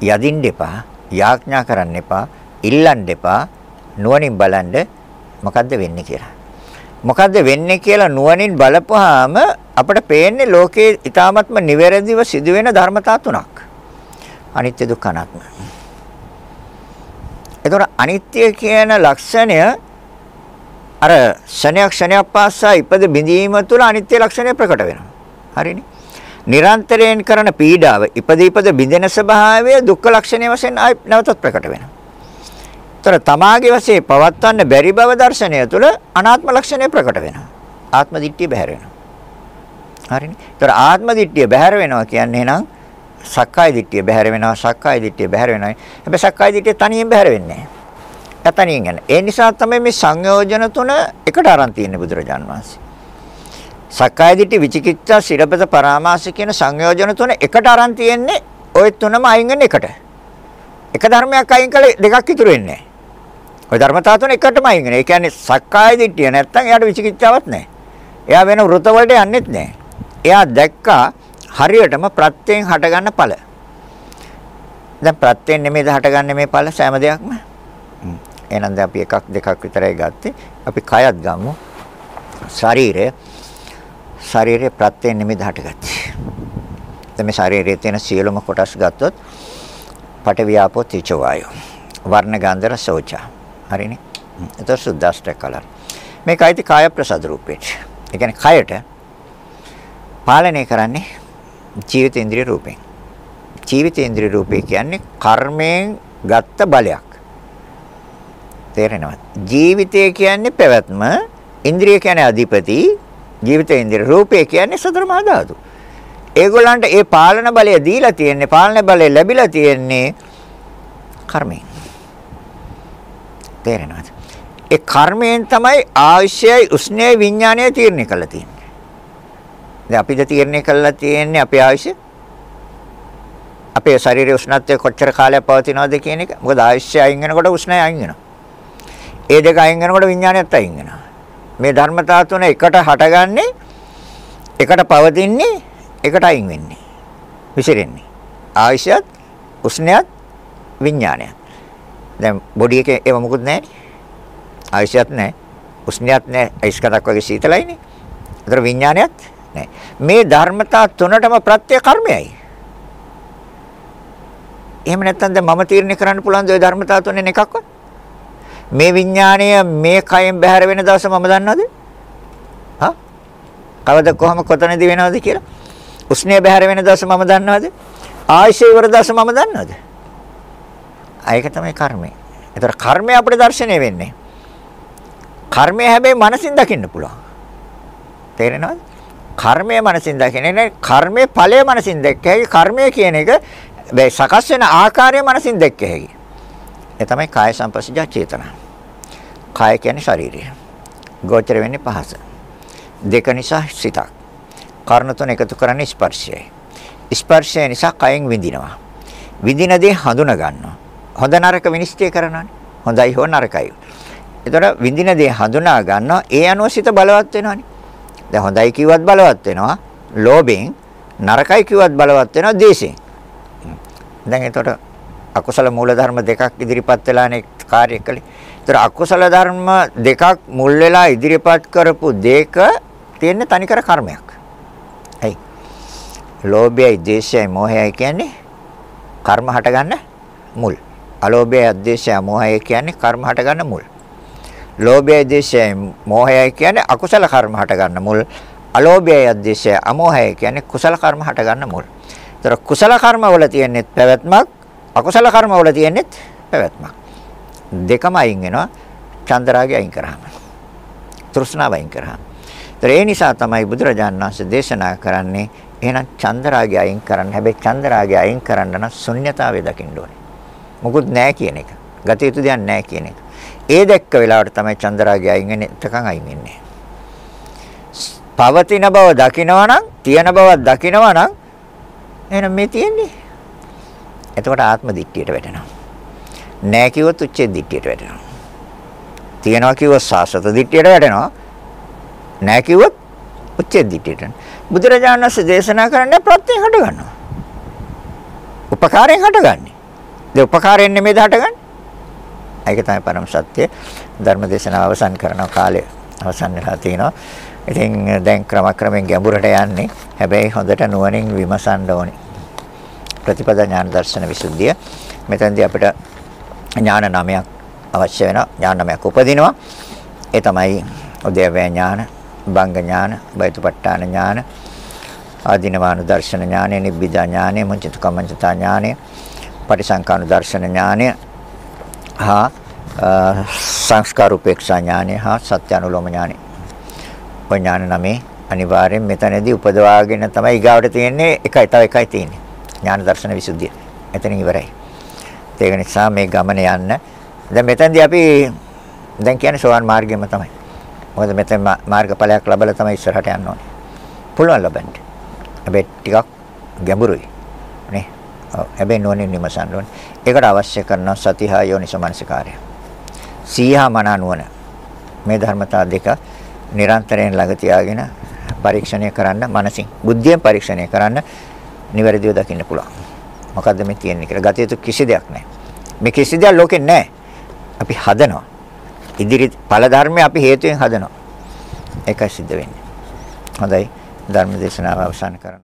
[SPEAKER 1] යදින්න එපා, යාඥා කරන්න එපා, ඉල්ලන්න එපා, නුවණින් බලන්න මොකද්ද වෙන්නේ කියලා. මොකද්ද වෙන්නේ කියලා නුවණින් බලපුවාම අපට පේන්නේ ලෝකේ ඊ타ත්ම නිවැරදිව සිදුවෙන ධර්මතා තුනක්. අනිත්‍ය දුක්ඛ අනාත්ම. එතකොට අනිත්‍ය කියන ලක්ෂණය අර ශණයක් ශණයක් පාසා ඉපද බිඳීම තුළ අනිත්‍ය ලක්ෂණය ප්‍රකට වෙනවා. හරිනේ? නිරන්තරයෙන් කරන පීඩාව ඉපදීපද බිඳෙන ස්වභාවය දුක්ඛ ලක්ෂණය වශයෙන් නැවතත් ප්‍රකට වෙනවා. ତර තමාගේ වශයෙන් පවත්වන්න බැරි බව දර්ශනය තුළ අනාත්ම ලක්ෂණය ප්‍රකට වෙනවා. ආත්ම දිට්ඨිය බැහැර වෙනවා. හරිනේ. ତර ආත්ම දිට්ඨිය බැහැර වෙනවා කියන්නේ නම් සක්කාය දිට්ඨිය බැහැර වෙනවා සක්කාය දිට්ඨිය බැහැර වෙනවා. හැබැයි සක්කාය දිට්ඨිය තනියෙන් බැහැර වෙන්නේ නැහැ. තනියෙන් යන. ඒ නිසා තමයි මේ සංයෝජන තුන එකට අරන් තියෙන්නේ බුදුරජාන් වහන්සේ. සක්කාය දිට්ඨි විචිකිච්ඡා සිරපත පරාමාස කියන සංයෝජන තුන එකට අරන් තියෙන්නේ ওই තුනම අයින් වෙන එකට. එක ධර්මයක් අයින් කළේ දෙකක් ඉතුරු වෙන්නේ ඔය ධර්මතාව තුන එකටම අයින් වෙනවා. ඒ කියන්නේ සක්කාය දිට්ඨිය නැත්තම් එයාට විචිකිච්ඡාවක් නැහැ. එයා වෙන වෘත වලට යන්නෙත් නැහැ. එයා දැක්කා හරියටම ප්‍රත්‍යයෙන් හටගන්න ඵල. දැන් ප්‍රත්‍යයෙන් නෙමෙයිද හටගන්නේ මේ ඵල සෑම දෙයක්ම? එහෙනම් දැන් අපි එකක් දෙකක් විතරයි ගත්තේ. අපි කයත් ගමු. ශරීරය ශරීරයේ ප්‍රත්‍යයෙන් නිමිද හටගත්තේ. දැන් මේ ශරීරයේ තියෙන සියලුම කොටස් ගත්තොත් පඨවි ආපෝ තීච වායෝ. වර්ණ ගන්ධ රස ඕජා. හරිනේ? ඒක සුද්දාෂ්ට කලර්. මේකයි කාය ප්‍රසාද රූපේට. ඒ කියන්නේ කයට පාලනය කරන්නේ ජීවිත ඉන්ද්‍රිය රූපෙන්. ජීවිත ඉන්ද්‍රිය රූපේ කියන්නේ කර්මයෙන් ගත්ත බලයක්. තේරෙනවද? ජීවිතය කියන්නේ පැවැත්ම, ඉන්ද්‍රිය කියන්නේ අධිපති, ජීවිතේන්ද්‍රිය රූපය කියන්නේ සතර මහා ධාතු. ඒගොල්ලන්ට ඒ පාලන බලය දීලා තියෙන්නේ පාලන බලය ලැබිලා තියෙන්නේ කර්මයෙන්. තේරෙනවද? ඒ කර්මයෙන් තමයි ආයශයයි උස්නේ විඥානය තීරණය කරලා තියෙන්නේ. දැන් අපිද තීරණය කරලා තියෙන්නේ අපේ ආයශය අපේ ශරීරයේ උෂ්ණත්වය කොච්චර කාලයක් පවතිනවද කියන එක. මොකද ආයශය අයින් වෙනකොට උෂ්ණය අයින් වෙනවා. ඒ දෙක අයින් වෙනකොට විඥානයත් අයින් වෙනවා. මේ ධර්මතා තුන එකට හටගන්නේ එකට පවතින්නේ එකට අයින් වෙන්නේ විසිරෙන්නේ. ආයශයත් උෂ්ණයත් විඥානයත්. දැන් බොඩි එකේ ඒව මොකුත් නැහැ ආයශයත් නැහැ උෂ්ණයත් නැහැ අයිස්කටක් වගේ සීතලයිනේ. ඒතර විඥානයත් නැහැ. මේ ධර්මතා තුනටම ප්‍රත්‍ය කර්මයයි. එහෙම නැත්නම් දැන් මම තීරණය කරන්න පුළුවන් ද ওই ධර්මතා තුනෙන් එකක්වත්? මේ විඥාණය මේ කයෙන් බැහැර වෙන දවස මම දන්නවද? හා? කවද කොහම කොතනදී වෙනවද කියලා? උස්නේ බැහැර වෙන දවස මම දන්නවද? ආයශේ ඉවර දවස මම දන්නවද? ඒක තමයි කර්මය. ඒතර කර්මය අපිට දැర్శණය වෙන්නේ. කර්මය හැබැයි මනසින් දකින්න පුළුවන්. තේරෙනවද? කර්මය මනසින් දකින්නේ කර්මයේ ඵලය මනසින් දැක්ක හැකි කර්මය කියන එක සකස් වෙන ආකාරය මනසින් දැක්ක හැකි. ඒ තමයි කාය සංපස්සජ චේතනා. කාය කියන්නේ ශරීරය. ගෝචර වෙන්නේ පහස. දෙක නිසා සිතක්. කර්ණ තුන එකතු කරන්නේ ස්පර්ශයයි. ස්පර්ශය නිසා කයෙන් විඳිනවා. විඳින දේ හඳුනා ගන්නවා. හොඳ නරක විනිශ්චය කරනවානේ. හොඳයි හෝ නරකයි. එතකොට විඳින දේ හඳුනා ගන්නවා. ඒ අනුව සිත බලවත් වෙනවානේ. දැන් හොඳයි කිව්වත් බලවත් වෙනවා. ලෝභයෙන් නරකයි කිව්වත් බලවත් වෙනවා ද්වේෂයෙන්. දැන් එතකොට අකුසල මූල ධර්ම දෙකක් ඉදිරිපත් වෙලානේ කාර්ය කළේ. ඒතර අකුසල ධර්ම දෙකක් මුල් වෙලා ඉදිරිපත් කරපු දෙක තියෙන තනිකර කර්මයක්. ඇයි? ලෝභයයි, ද්වේෂයයි, මෝහයයි කියන්නේ කර්ම හටගන්න මුල්. අලෝභයයි, ද්වේෂයයි, මෝහයයි කියන්නේ කර්ම හටගන්න මුල්. ලෝභයයි, ද්වේෂයයි, මෝහයයි කියන්නේ අකුසල කර්ම හටගන්න මුල්. අලෝභයයි, ද්වේෂයයි, අමෝහයයි කියන්නේ කුසල කර්ම හටගන්න මුල්. ඒතර කුසල කර්ම වල තියෙන්නේ පැවැත්මක්, අකුසල කර්ම වල තියෙන්නේ පැවැත්මක්. දෙකම අයින් වෙනවා චන්දරාගය අයින් කරාම. තෘෂ්ණාව අයින් කරාම. ඒතර ඒ නිසා තමයි බුදුරජාණන් වහන්සේ දේශනා කරන්නේ එහෙනම් චන්දරාගය අයින් කරන්න. හැබැයි චන්දරාගය අයින් කරන්න නම් ශුන්්‍යතාවය දකින්න ඕනේ. මොකුත් නැහැ කියන එක. ගත යුතු දෙයක් නැහැ කියන එක. ඒ දැක්ක වෙලාවට තමයි චන්දරාගය අයින් වෙන්නේ. එතකන් අයින් වෙන්නේ. පවතින බව දකිනවා නම්, තියෙන බවක් දකිනවා නම් එහෙනම් මේ තියෙන්නේ. එතකොට ආත්ම දිට්ඨියට වැටෙනවා. නෑ කිව්වොත් උච්චේ දිට්ඨියට වැටෙනවා. තියනවා කිව්වොත් සාසත දිට්ඨියට වැටෙනවා. නෑ කිව්වොත් උච්චේ දිට්ඨියට. බුදුරජාණන් වහන්සේ දේශනා කරන්නේ ප්‍රත්‍යයෙන් හට ගන්නවා. උපකාරයෙන් හටගන්නේ. ඒ උපකාරයෙන් නෙමෙයිද හටගන්නේ? ඒක තමයි පරම සත්‍ය. ධර්ම දේශනාව අවසන් කරන කාලය අවසන් වෙලා තිනවා. ඉතින් දැන් ක්‍රමක්‍රමයෙන් ගැඹුරට යන්නේ. හැබැයි හොඳට නුවණින් විමසන්න ඕනේ. ප්‍රතිපදා ඥාන දර්ශන විසුද්ධිය. මෙතනදී අපිට ඥාන නමයක් අවශ්‍ය වෙනවා. ඥාන නමයක් උපදිනවා. ඒ තමයි උදේවැය ඥාන, භංග ඥාන, බයිතුපට්ඨාන ඥාන, ආධිනවානු දර්ශන ඥානය, නිබ්බිදා ඥානය, මුංචිත කම්මංචතා ඥානය, පටිසංකානු දර්ශන ඥානය හා සංස්කාර උපේක්ෂා ඥානය හා සත්‍යානුලෝම ඥානය. ඔය ඥාන නමේ අනිවාර්යෙන් මෙතනදී උපදවාගෙන තමයි ඊගාවට තියෙන්නේ එකයි තව එකයි තියෙන්නේ. ඥාන දර්ශන විසුද්ධිය. එතන ඉවරයි. ඒක නිසා මේ ගමන යන්න දැන් මෙතෙන්දී අපි දැන් කියන්නේ සෝවාන් මාර්ගයම තමයි. මොකද මෙතෙන් මාර්ගඵලයක් ලැබලා තමයි ඉස්සරහට යන්න ඕනේ. පුළුවන් ලබන්න. හැබැයි ටිකක් ගැඹුරුයි. නේ? ඔව්. හැබැයි නෝනින් විමසන්න ඕනේ. ඒකට අවශ්‍ය කරන සතිහා යෝනිසමනසිකාරය. සීහා මන නුවණ. මේ ධර්මතා දෙක නිරන්තරයෙන් ළඟ තියාගෙන පරීක්ෂණය කරන්න මනසින් බුද්ධියෙන් පරීක්ෂණය කරන්න නිවැරදිව දකින්න පුළුවන්. මොකද්ද මේ තියෙන්නේ කියලා ගත යුතු කිසි දෙයක් නැහැ. මේ කිසි දෙයක් ලෝකේ නැහැ. අපි හදනවා. ඉදිරි ඵල ධර්මය අපි හේතුයෙන් හදනවා. ඒකයි සිද්ධ වෙන්නේ. හොඳයි ධර්ම දේශනාව අවසන් කරන්න.